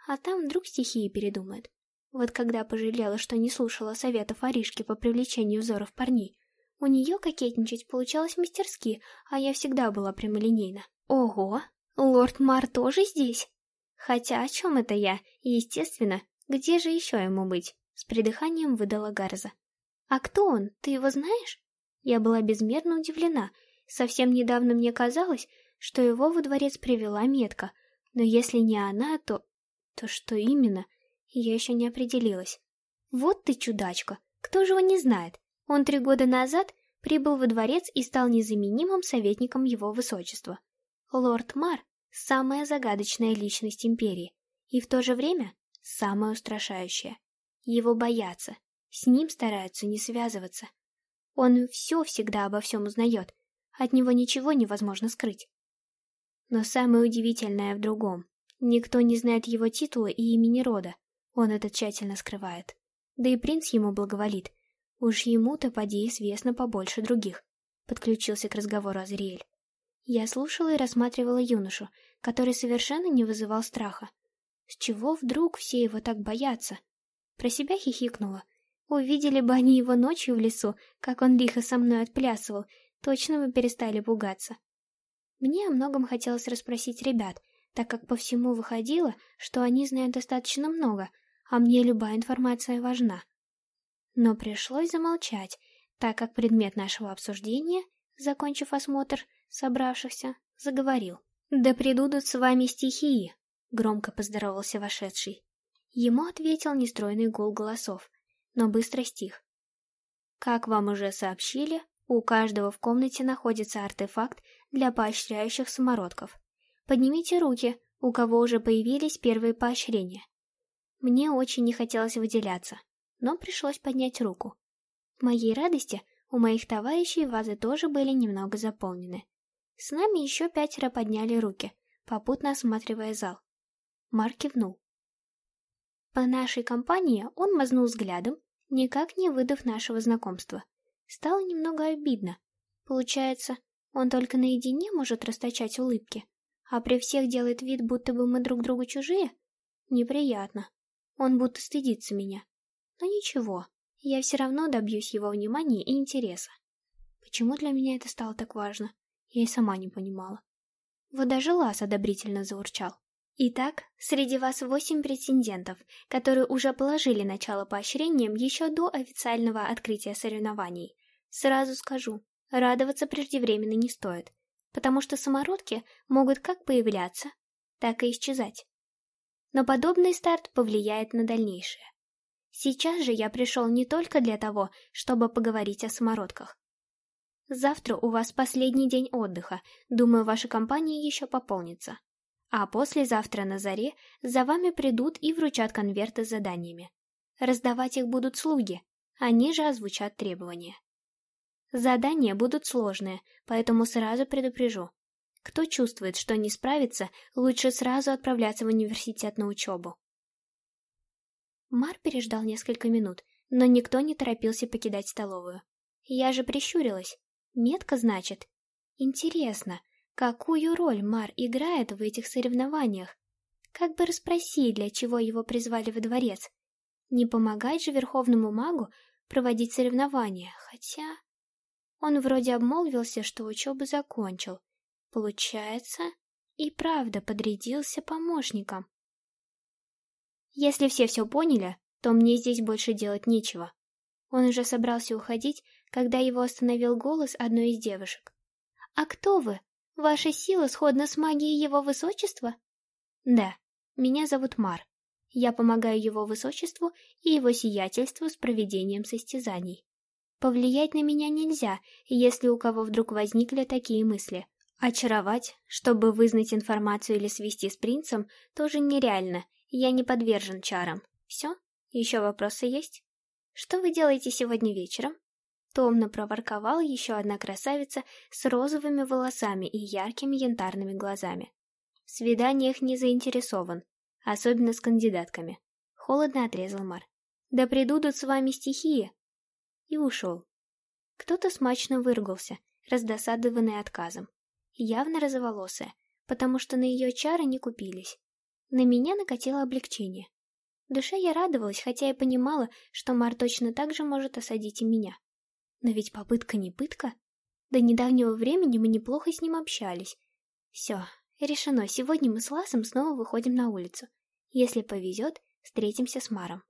А там вдруг стихии передумают. Вот когда пожалела, что не слушала советов Аришки по привлечению взоров парней, у нее кокетничать получалось мастерски, а я всегда была прямолинейна. Ого, лорд Мар тоже здесь? Хотя о чем это я? Естественно, где же еще ему быть? С придыханием выдала Гарза. А кто он? Ты его знаешь? Я была безмерно удивлена. Совсем недавно мне казалось, что его во дворец привела метка. Но если не она, то... То что именно? Я еще не определилась. Вот ты чудачка, кто же его не знает? Он три года назад прибыл во дворец и стал незаменимым советником его высочества. Лорд Мар — самая загадочная личность империи, и в то же время самая устрашающая. Его боятся, с ним стараются не связываться. Он все всегда обо всем узнает, от него ничего невозможно скрыть. Но самое удивительное в другом. Никто не знает его титула и имени рода, он это тщательно скрывает. Да и принц ему благоволит. Уж ему-то поди известно побольше других. Подключился к разговору Азриэль. Я слушала и рассматривала юношу, который совершенно не вызывал страха. С чего вдруг все его так боятся? Про себя хихикнула. Увидели бы они его ночью в лесу, как он лихо со мной отплясывал, точно бы перестали пугаться. Мне о многом хотелось расспросить ребят, так как по всему выходило, что они знают достаточно много — а мне любая информация важна. Но пришлось замолчать, так как предмет нашего обсуждения, закончив осмотр собравшихся, заговорил. «Да придудут с вами стихии!» — громко поздоровался вошедший. Ему ответил нестройный гул голосов, но быстро стих. Как вам уже сообщили, у каждого в комнате находится артефакт для поощряющих самородков. Поднимите руки, у кого уже появились первые поощрения. Мне очень не хотелось выделяться, но пришлось поднять руку. К моей радости у моих товарищей вазы тоже были немного заполнены. С нами еще пятеро подняли руки, попутно осматривая зал. Марк кивнул. По нашей компании он мазнул взглядом, никак не выдав нашего знакомства. Стало немного обидно. Получается, он только наедине может расточать улыбки, а при всех делает вид, будто бы мы друг другу чужие? Неприятно. Он будто стыдится меня. Но ничего, я все равно добьюсь его внимания и интереса. Почему для меня это стало так важно, я и сама не понимала. Вот даже Лас одобрительно заурчал. Итак, среди вас восемь претендентов, которые уже положили начало поощрениям еще до официального открытия соревнований. Сразу скажу, радоваться преждевременно не стоит, потому что самородки могут как появляться, так и исчезать но подобный старт повлияет на дальнейшее. Сейчас же я пришел не только для того, чтобы поговорить о самородках. Завтра у вас последний день отдыха, думаю, ваша компания еще пополнится. А послезавтра на заре за вами придут и вручат конверты с заданиями. Раздавать их будут слуги, они же озвучат требования. Задания будут сложные, поэтому сразу предупрежу. Кто чувствует, что не справится, лучше сразу отправляться в университет на учебу. Мар переждал несколько минут, но никто не торопился покидать столовую. Я же прищурилась. Метка, значит. Интересно, какую роль Мар играет в этих соревнованиях? Как бы расспросить, для чего его призвали во дворец? Не помогать же верховному магу проводить соревнования, хотя... Он вроде обмолвился, что учебу закончил. Получается, и правда подрядился помощником. Если все все поняли, то мне здесь больше делать нечего. Он уже собрался уходить, когда его остановил голос одной из девушек. «А кто вы? Ваша сила сходна с магией его высочества?» «Да, меня зовут Мар. Я помогаю его высочеству и его сиятельству с проведением состязаний. Повлиять на меня нельзя, если у кого вдруг возникли такие мысли. Очаровать, чтобы вызнать информацию или свести с принцем, тоже нереально, я не подвержен чарам. Все? Еще вопросы есть? Что вы делаете сегодня вечером? Томно проворковала еще одна красавица с розовыми волосами и яркими янтарными глазами. В свиданиях не заинтересован, особенно с кандидатками. Холодно отрезал Мар. Да придудут с вами стихии, и ушел. Кто-то смачно выругался, раздосадованный отказом. Явно розоволосая, потому что на ее чары не купились. На меня накатило облегчение. Душе я радовалась, хотя и понимала, что Мар точно так же может осадить и меня. Но ведь попытка не пытка. До недавнего времени мы неплохо с ним общались. Все, решено, сегодня мы с Ласом снова выходим на улицу. Если повезет, встретимся с Маром.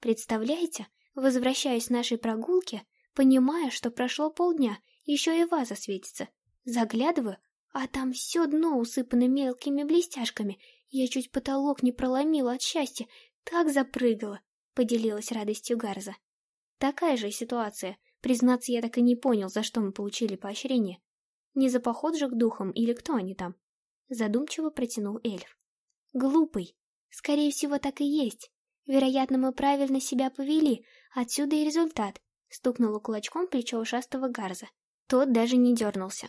Представляете, Возвращаясь с нашей прогулки, понимая, что прошло полдня, еще и ваза светится. Заглядываю, а там все дно усыпано мелкими блестяшками. Я чуть потолок не проломила от счастья, так запрыгала, поделилась радостью Гарза. Такая же ситуация. Признаться, я так и не понял, за что мы получили поощрение. Не за поход же к духам или кто они там? Задумчиво протянул эльф. Глупый. Скорее всего, так и есть. Вероятно, мы правильно себя повели, отсюда и результат. Стукнула кулачком плечо ушастого Гарза. Тот даже не дернулся.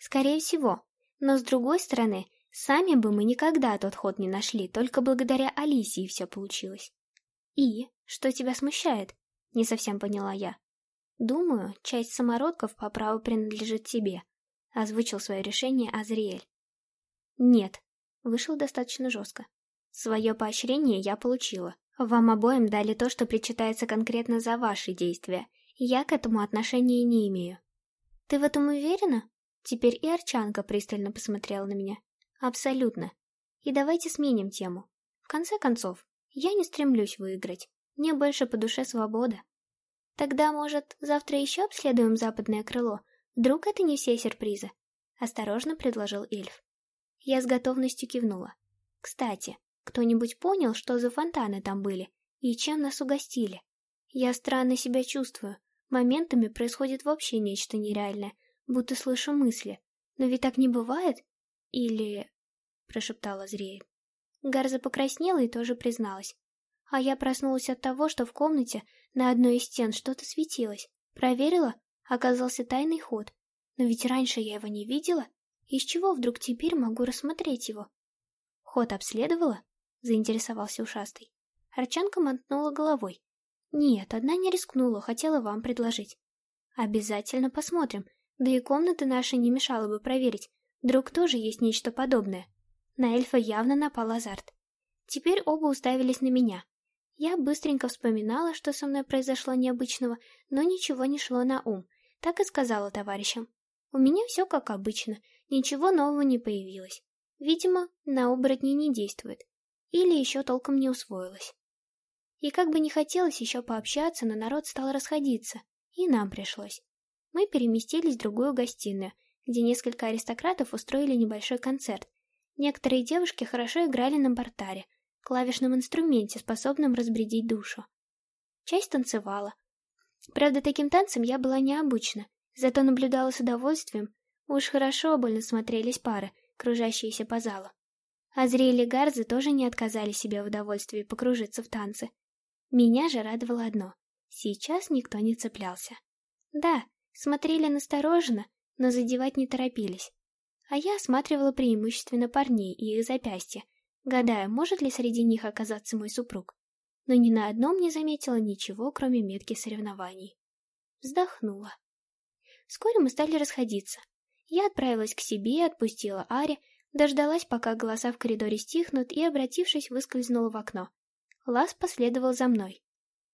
Скорее всего. Но с другой стороны, сами бы мы никогда тот ход не нашли, только благодаря Алисии все получилось. И, что тебя смущает? Не совсем поняла я. Думаю, часть самородков по праву принадлежит тебе, озвучил свое решение Азриэль. Нет, вышел достаточно жестко. Свое поощрение я получила, вам обоим дали то, что причитается конкретно за ваши действия. Я к этому отношения не имею. Ты в этом уверена? Теперь и Арчанка пристально посмотрела на меня. Абсолютно. И давайте сменим тему. В конце концов, я не стремлюсь выиграть. Мне больше по душе свобода. Тогда, может, завтра еще обследуем западное крыло? Вдруг это не все сюрпризы? Осторожно предложил эльф. Я с готовностью кивнула. Кстати, кто-нибудь понял, что за фонтаны там были и чем нас угостили? Я странно себя чувствую. Моментами происходит вообще нечто нереальное, будто слышу мысли. Но ведь так не бывает? Или... прошептала Зрея. Гарза покраснела и тоже призналась. А я проснулась от того, что в комнате на одной из стен что-то светилось. Проверила, оказался тайный ход. Но ведь раньше я его не видела. Из чего вдруг теперь могу рассмотреть его? Ход обследовала? — заинтересовался ушастый. Арчанка мотнула головой. «Нет, одна не рискнула, хотела вам предложить». «Обязательно посмотрим, да и комнаты наши не мешало бы проверить. Вдруг тоже есть нечто подобное». На эльфа явно напал азарт. Теперь оба уставились на меня. Я быстренько вспоминала, что со мной произошло необычного, но ничего не шло на ум. Так и сказала товарищам. У меня все как обычно, ничего нового не появилось. Видимо, на оборотни не действует. Или еще толком не усвоилось. И как бы не хотелось еще пообщаться, но народ стал расходиться, и нам пришлось. Мы переместились в другую гостиную, где несколько аристократов устроили небольшой концерт. Некоторые девушки хорошо играли на бортаре, клавишном инструменте, способном разбредить душу. Часть танцевала. Правда, таким танцем я была необычна, зато наблюдала с удовольствием. Уж хорошо больно смотрелись пары, кружащиеся по залу. Азриэль и Гарзы тоже не отказали себе в удовольствии покружиться в танце. Меня же радовало одно — сейчас никто не цеплялся. Да, смотрели настороженно, но задевать не торопились. А я осматривала преимущественно парней и их запястья, гадая, может ли среди них оказаться мой супруг. Но ни на одном не заметила ничего, кроме метки соревнований. Вздохнула. Вскоре мы стали расходиться. Я отправилась к себе, отпустила Ари, дождалась, пока голоса в коридоре стихнут, и, обратившись, выскользнула в окно. Лас последовал за мной.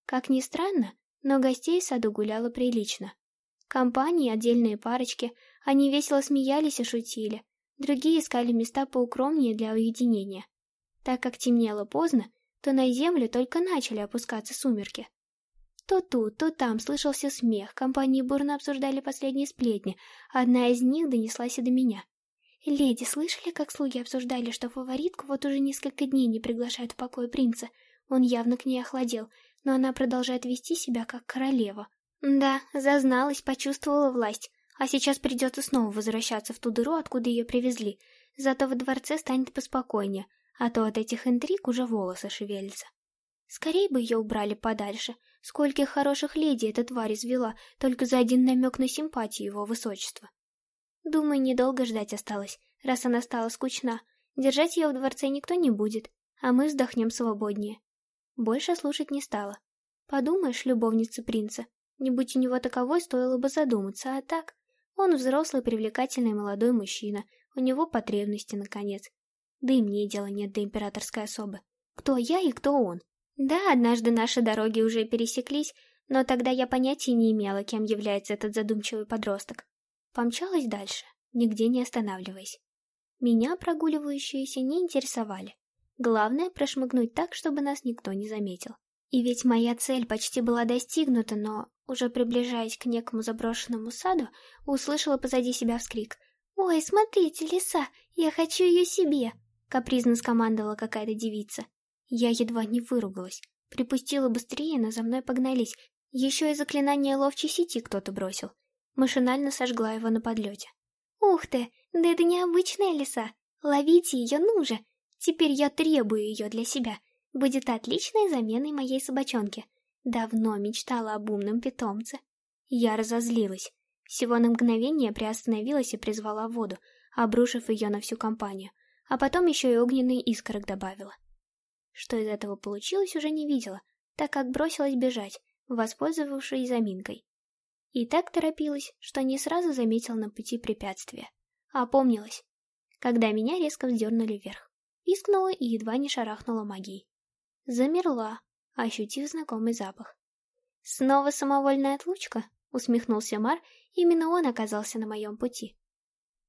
Как ни странно, но гостей в саду гуляло прилично. Компании, отдельные парочки, они весело смеялись и шутили. Другие искали места поукромнее для уединения. Так как темнело поздно, то на землю только начали опускаться сумерки. То тут, то там слышался смех, компании бурно обсуждали последние сплетни, одна из них донеслась и до меня. «Леди, слышали, как слуги обсуждали, что фаворитку вот уже несколько дней не приглашают в покой принца? Он явно к ней охладел, но она продолжает вести себя как королева. Да, зазналась, почувствовала власть, а сейчас придется снова возвращаться в ту дыру, откуда ее привезли. Зато во дворце станет поспокойнее, а то от этих интриг уже волосы шевелятся. Скорее бы ее убрали подальше. Скольких хороших леди эта тварь извела, только за один намек на симпатию его высочества. Думаю, недолго ждать осталось, раз она стала скучна. Держать ее в дворце никто не будет, а мы вздохнем свободнее. Больше слушать не стала. Подумаешь, любовница принца. Не будь у него таковой, стоило бы задуматься, а так... Он взрослый, привлекательный молодой мужчина, у него потребности, наконец. Да и мне дела нет до императорской особы. Кто я и кто он? Да, однажды наши дороги уже пересеклись, но тогда я понятия не имела, кем является этот задумчивый подросток. Помчалась дальше, нигде не останавливаясь. Меня прогуливающиеся не интересовали. Главное прошмыгнуть так, чтобы нас никто не заметил. И ведь моя цель почти была достигнута, но, уже приближаясь к некому заброшенному саду, услышала позади себя вскрик. «Ой, смотрите, лиса! Я хочу ее себе!» — капризно скомандовала какая-то девица. Я едва не выругалась. Припустила быстрее, но за мной погнались. Еще и заклинание ловчей сети кто-то бросил. Машинально сожгла его на подлете. «Ух ты! Да это необычная лиса! Ловите ее, ну же! Теперь я требую ее для себя. Будет отличной заменой моей собачонке. Давно мечтала об умном питомце». Я разозлилась. Всего на мгновение приостановилась и призвала воду, обрушив ее на всю компанию, а потом еще и огненный искорок добавила. Что из этого получилось, уже не видела, так как бросилась бежать, воспользовавшись заминкой. И так торопилась, что не сразу заметила на пути препятствия. Опомнилась, когда меня резко вздернули вверх. Пискнула и едва не шарахнула магией. Замерла, ощутив знакомый запах. «Снова самовольная отлучка?» — усмехнулся Мар, именно он оказался на моем пути.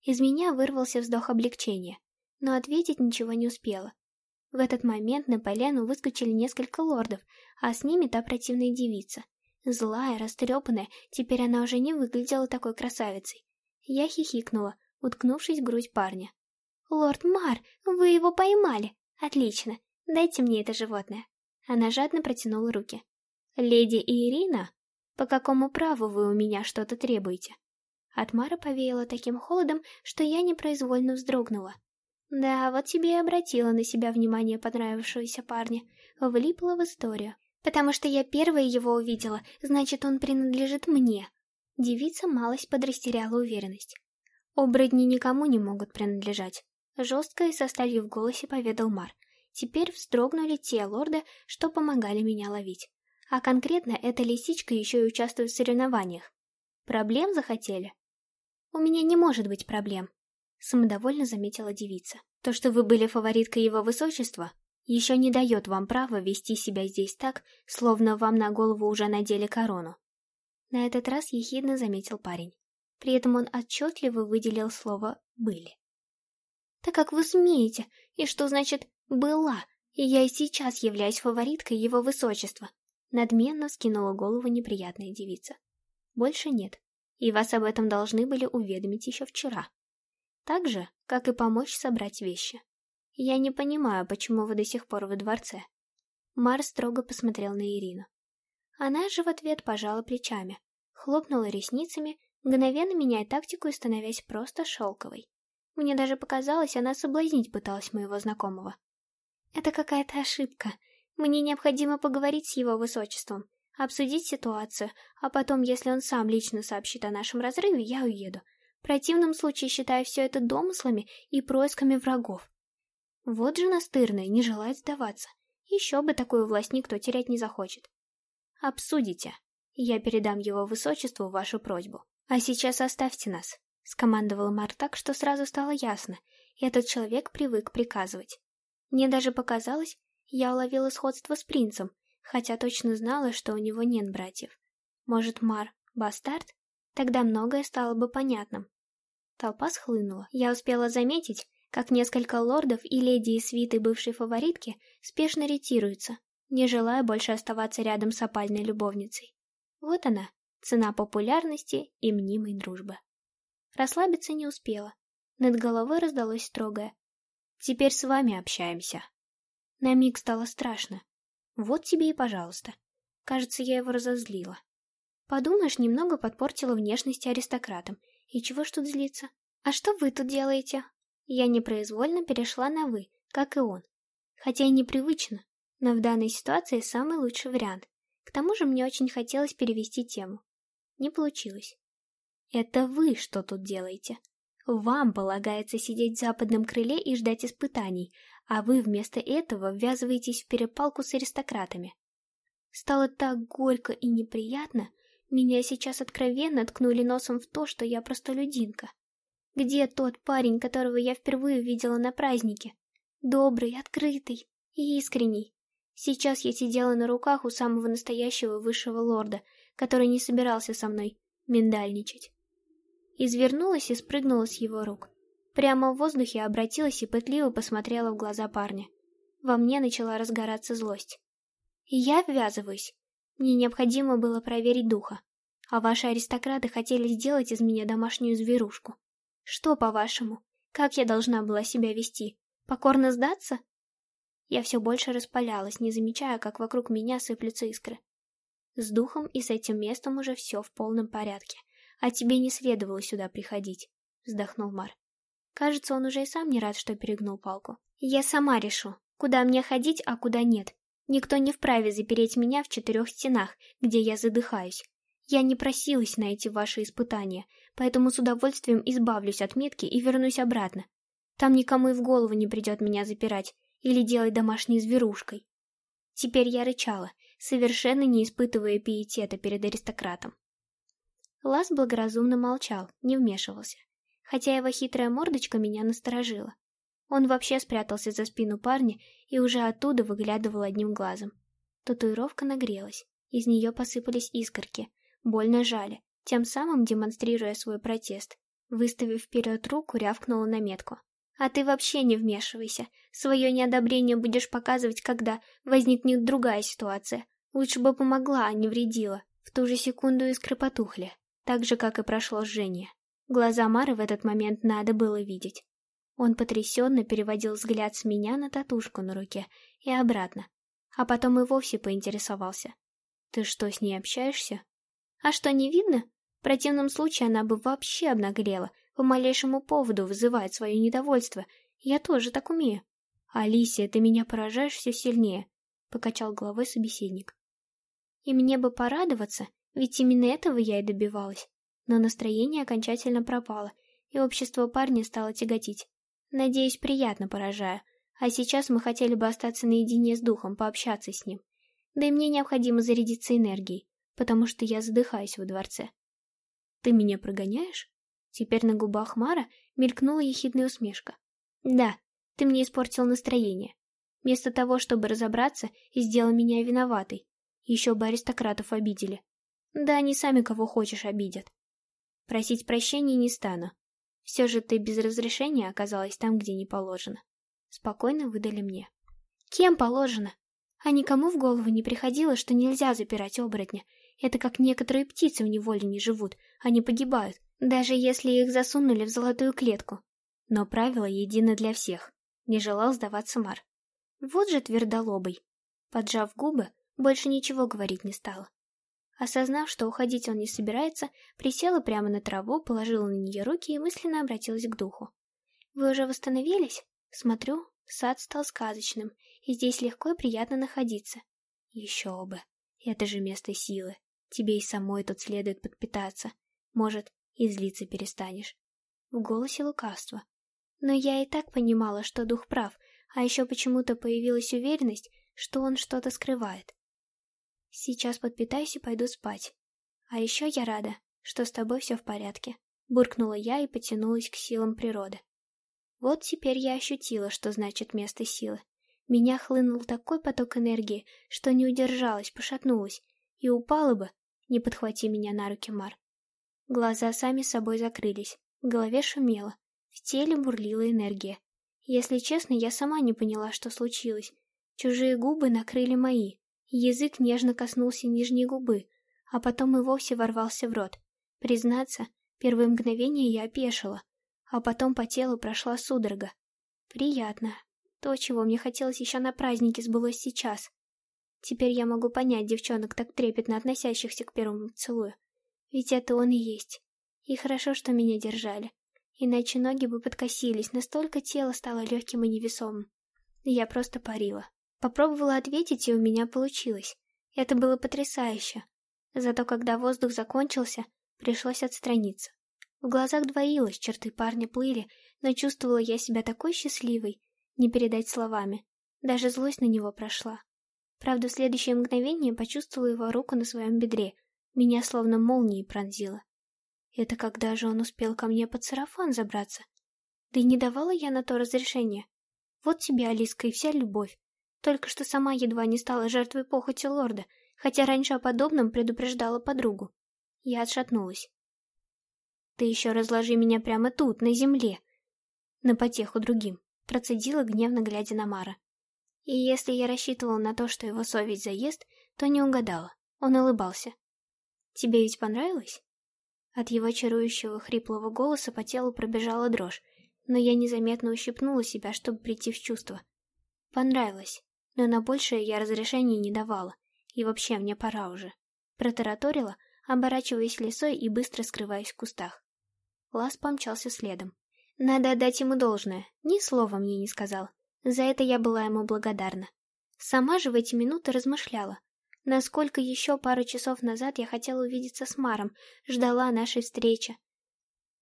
Из меня вырвался вздох облегчения, но ответить ничего не успела. В этот момент на поляну выскочили несколько лордов, а с ними та противная девица. Злая, растрепанная, теперь она уже не выглядела такой красавицей. Я хихикнула, уткнувшись в грудь парня. «Лорд Мар, вы его поймали! Отлично! Дайте мне это животное!» Она жадно протянула руки. «Леди Ирина, по какому праву вы у меня что-то требуете?» От Мара повеяло таким холодом, что я непроизвольно вздрогнула. Да, вот тебе и обратила на себя внимание понравившегося парня. Влипла в историю. Потому что я первая его увидела, значит, он принадлежит мне. Девица малость подрастеряла уверенность. Оборотни никому не могут принадлежать. Жестко и со сталью в голосе поведал Мар. Теперь вздрогнули те лорды, что помогали меня ловить. А конкретно эта лисичка еще и участвует в соревнованиях. Проблем захотели? У меня не может быть проблем. Самодовольно заметила девица. То, что вы были фавориткой его высочества, еще не дает вам права вести себя здесь так, словно вам на голову уже надели корону. На этот раз ехидно заметил парень. При этом он отчетливо выделил слово «были». «Так как вы смеете? И что значит «была»? И я и сейчас являюсь фавориткой его высочества?» Надменно скинула голову неприятная девица. «Больше нет. И вас об этом должны были уведомить еще вчера. Так же, как и помочь собрать вещи. Я не понимаю, почему вы до сих пор во дворце. Марс строго посмотрел на Ирину. Она же в ответ пожала плечами, хлопнула ресницами, мгновенно меняя тактику и становясь просто шелковой. Мне даже показалось, она соблазнить пыталась моего знакомого. Это какая-то ошибка. Мне необходимо поговорить с его высочеством, обсудить ситуацию, а потом, если он сам лично сообщит о нашем разрыве, я уеду. В противном случае считаю все это домыслами и происками врагов. Вот же настырная, не желает сдаваться. Еще бы такую власть никто терять не захочет. Обсудите. Я передам его высочеству вашу просьбу. А сейчас оставьте нас. Скомандовал Мар так, что сразу стало ясно. Этот человек привык приказывать. Мне даже показалось, я уловила сходство с принцем, хотя точно знала, что у него нет братьев. Может, Мар — бастард? Тогда многое стало бы понятным. Толпа схлынула. Я успела заметить, как несколько лордов и леди из свиты бывшей фаворитки спешно ретируются, не желая больше оставаться рядом с опальной любовницей. Вот она, цена популярности и мнимой дружбы. Расслабиться не успела. Над головой раздалось строгое. «Теперь с вами общаемся». На миг стало страшно. Вот тебе и пожалуйста. Кажется, я его разозлила. Подумаешь, немного подпортила внешность аристократам. И чего ж тут злиться? А что вы тут делаете? Я непроизвольно перешла на «вы», как и он. Хотя и непривычно, но в данной ситуации самый лучший вариант. К тому же мне очень хотелось перевести тему. Не получилось. Это вы что тут делаете? Вам полагается сидеть в западном крыле и ждать испытаний, а вы вместо этого ввязываетесь в перепалку с аристократами. Стало так горько и неприятно, меня сейчас откровенно ткнули носом в то, что я простолюдинка. Где тот парень, которого я впервые видела на празднике? Добрый, открытый и искренний. Сейчас я сидела на руках у самого настоящего высшего лорда, который не собирался со мной миндальничать. Извернулась и спрыгнула с его рук. Прямо в воздухе обратилась и пытливо посмотрела в глаза парня. Во мне начала разгораться злость. Я ввязываюсь. Мне необходимо было проверить духа. А ваши аристократы хотели сделать из меня домашнюю зверушку. Что, по-вашему? Как я должна была себя вести? Покорно сдаться? Я все больше распалялась, не замечая, как вокруг меня сыплются искры. С духом и с этим местом уже все в полном порядке. А тебе не следовало сюда приходить, вздохнул Мар. Кажется, он уже и сам не рад, что перегнул палку. Я сама решу, куда мне ходить, а куда нет. Никто не вправе запереть меня в четырех стенах, где я задыхаюсь. Я не просилась на эти ваши испытания, поэтому с удовольствием избавлюсь от метки и вернусь обратно. Там никому и в голову не придет меня запирать или делать домашней зверушкой. Теперь я рычала, совершенно не испытывая пиетета перед аристократом. Лас благоразумно молчал, не вмешивался хотя его хитрая мордочка меня насторожила. Он вообще спрятался за спину парня и уже оттуда выглядывал одним глазом. Татуировка нагрелась, из нее посыпались искорки, больно жали, тем самым демонстрируя свой протест. Выставив вперед руку, рявкнула на метку. «А ты вообще не вмешивайся. Свое неодобрение будешь показывать, когда возникнет другая ситуация. Лучше бы помогла, а не вредила». В ту же секунду искры потухли, так же, как и прошло жжение. Глаза Мары в этот момент надо было видеть. Он потрясенно переводил взгляд с меня на татушку на руке и обратно, а потом и вовсе поинтересовался. «Ты что, с ней общаешься?» «А что, не видно? В противном случае она бы вообще обнаглела, по малейшему поводу вызывает свое недовольство. Я тоже так умею». «Алисия, ты меня поражаешь все сильнее», — покачал головой собеседник. «И мне бы порадоваться, ведь именно этого я и добивалась но настроение окончательно пропало, и общество парня стало тяготить. Надеюсь, приятно поражаю. А сейчас мы хотели бы остаться наедине с духом, пообщаться с ним. Да и мне необходимо зарядиться энергией, потому что я задыхаюсь во дворце. Ты меня прогоняешь? Теперь на губах Мара мелькнула ехидная усмешка. Да, ты мне испортил настроение. Вместо того, чтобы разобраться, и сделал меня виноватой. Еще бы аристократов обидели. Да они сами кого хочешь обидят. Просить прощения не стану. Все же ты без разрешения оказалась там, где не положено. Спокойно выдали мне. Кем положено? А никому в голову не приходило, что нельзя запирать оборотня. Это как некоторые птицы в неволе не живут, они погибают, даже если их засунули в золотую клетку. Но правило едино для всех. Не желал сдаваться Мар. Вот же твердолобый. Поджав губы, больше ничего говорить не стала. Осознав, что уходить он не собирается, присела прямо на траву, положила на нее руки и мысленно обратилась к духу. Вы уже восстановились? Смотрю, сад стал сказочным, и здесь легко и приятно находиться. Еще бы. Это же место силы. Тебе и самой тут следует подпитаться. Может, и злиться перестанешь. В голосе лукавство. Но я и так понимала, что дух прав, а еще почему-то появилась уверенность, что он что-то скрывает. Сейчас подпитаюсь и пойду спать. А еще я рада, что с тобой все в порядке. Буркнула я и потянулась к силам природы. Вот теперь я ощутила, что значит место силы. Меня хлынул такой поток энергии, что не удержалась, пошатнулась, и упала бы, не подхвати меня на руки, Мар. Глаза сами собой закрылись, в голове шумело, в теле бурлила энергия. Если честно, я сама не поняла, что случилось. Чужие губы накрыли мои, язык нежно коснулся нижней губы, а потом и вовсе ворвался в рот. Признаться, первые мгновения я опешила, а потом по телу прошла судорога. Приятно. То, чего мне хотелось еще на празднике, сбылось сейчас. Теперь я могу понять девчонок, так трепетно относящихся к первому поцелую. Ведь это он и есть. И хорошо, что меня держали. Иначе ноги бы подкосились, настолько тело стало легким и невесомым. Я просто парила. Попробовала ответить, и у меня получилось. Это было потрясающе. Зато когда воздух закончился, пришлось отстраниться. В глазах двоилось, черты парня плыли, но чувствовала я себя такой счастливой, не передать словами. Даже злость на него прошла. Правда, в следующее мгновение почувствовала его руку на своем бедре. Меня словно молнией пронзило. Это когда же он успел ко мне под сарафан забраться? Да и не давала я на то разрешения. Вот тебе, Алиска, и вся любовь. Только что сама едва не стала жертвой похоти лорда, хотя раньше о подобном предупреждала подругу. Я отшатнулась. «Ты еще разложи меня прямо тут, на земле!» На потеху другим, процедила, гневно глядя на Мара. И если я рассчитывала на то, что его совесть заест, то не угадала. Он улыбался. «Тебе ведь понравилось?» От его чарующего хриплого голоса по телу пробежала дрожь, но я незаметно ущипнула себя, чтобы прийти в чувство. Понравилось, но на большее я разрешения не давала, и вообще мне пора уже. Протараторила, оборачиваясь лесой и быстро скрываясь в кустах. Лас помчался следом. Надо отдать ему должное, ни слова мне не сказал. За это я была ему благодарна. Сама же в эти минуты размышляла. Насколько еще пару часов назад я хотела увидеться с Маром, ждала нашей встречи.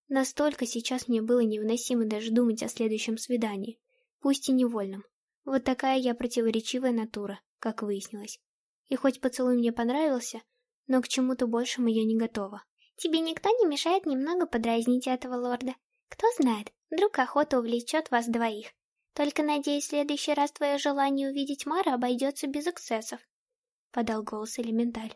Настолько сейчас мне было невыносимо даже думать о следующем свидании, пусть и невольном. Вот такая я противоречивая натура, как выяснилось. И хоть поцелуй мне понравился, но к чему-то большему я не готова. Тебе никто не мешает немного подразнить этого лорда. Кто знает, вдруг охота увлечет вас двоих. Только, надеюсь, в следующий раз твое желание увидеть Мара обойдется без эксцессов. Подал голос Элементаль.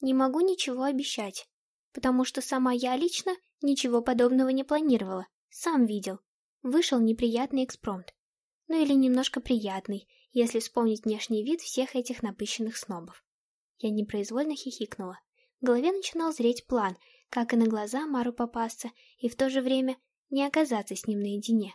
Не могу ничего обещать, потому что сама я лично ничего подобного не планировала. Сам видел. Вышел неприятный экспромт. Ну или немножко приятный, если вспомнить внешний вид всех этих напыщенных снобов. Я непроизвольно хихикнула. В голове начинал зреть план, как и на глаза Мару попасться, и в то же время не оказаться с ним наедине.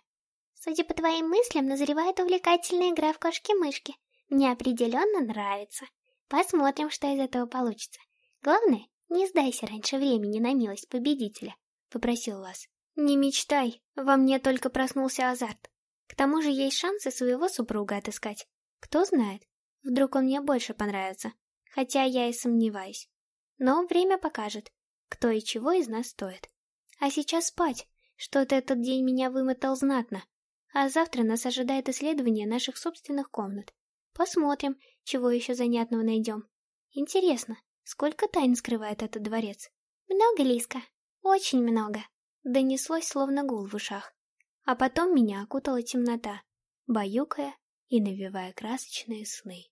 Судя по твоим мыслям, назревает увлекательная игра в кошки-мышки. Мне определенно нравится. Посмотрим, что из этого получится. Главное, не сдайся раньше времени на милость победителя, — попросил Лас. Не мечтай, во мне только проснулся азарт. К тому же есть шансы своего супруга отыскать. Кто знает, вдруг он мне больше понравится, хотя я и сомневаюсь. Но время покажет, кто и чего из нас стоит. А сейчас спать, что-то этот день меня вымотал знатно. А завтра нас ожидает исследование наших собственных комнат. Посмотрим, чего еще занятного найдем. Интересно, сколько тайн скрывает этот дворец? Много, Лиска, очень много. Донеслось словно гул в ушах. А потом меня окутала темнота, баюкая и навевая красочные сны.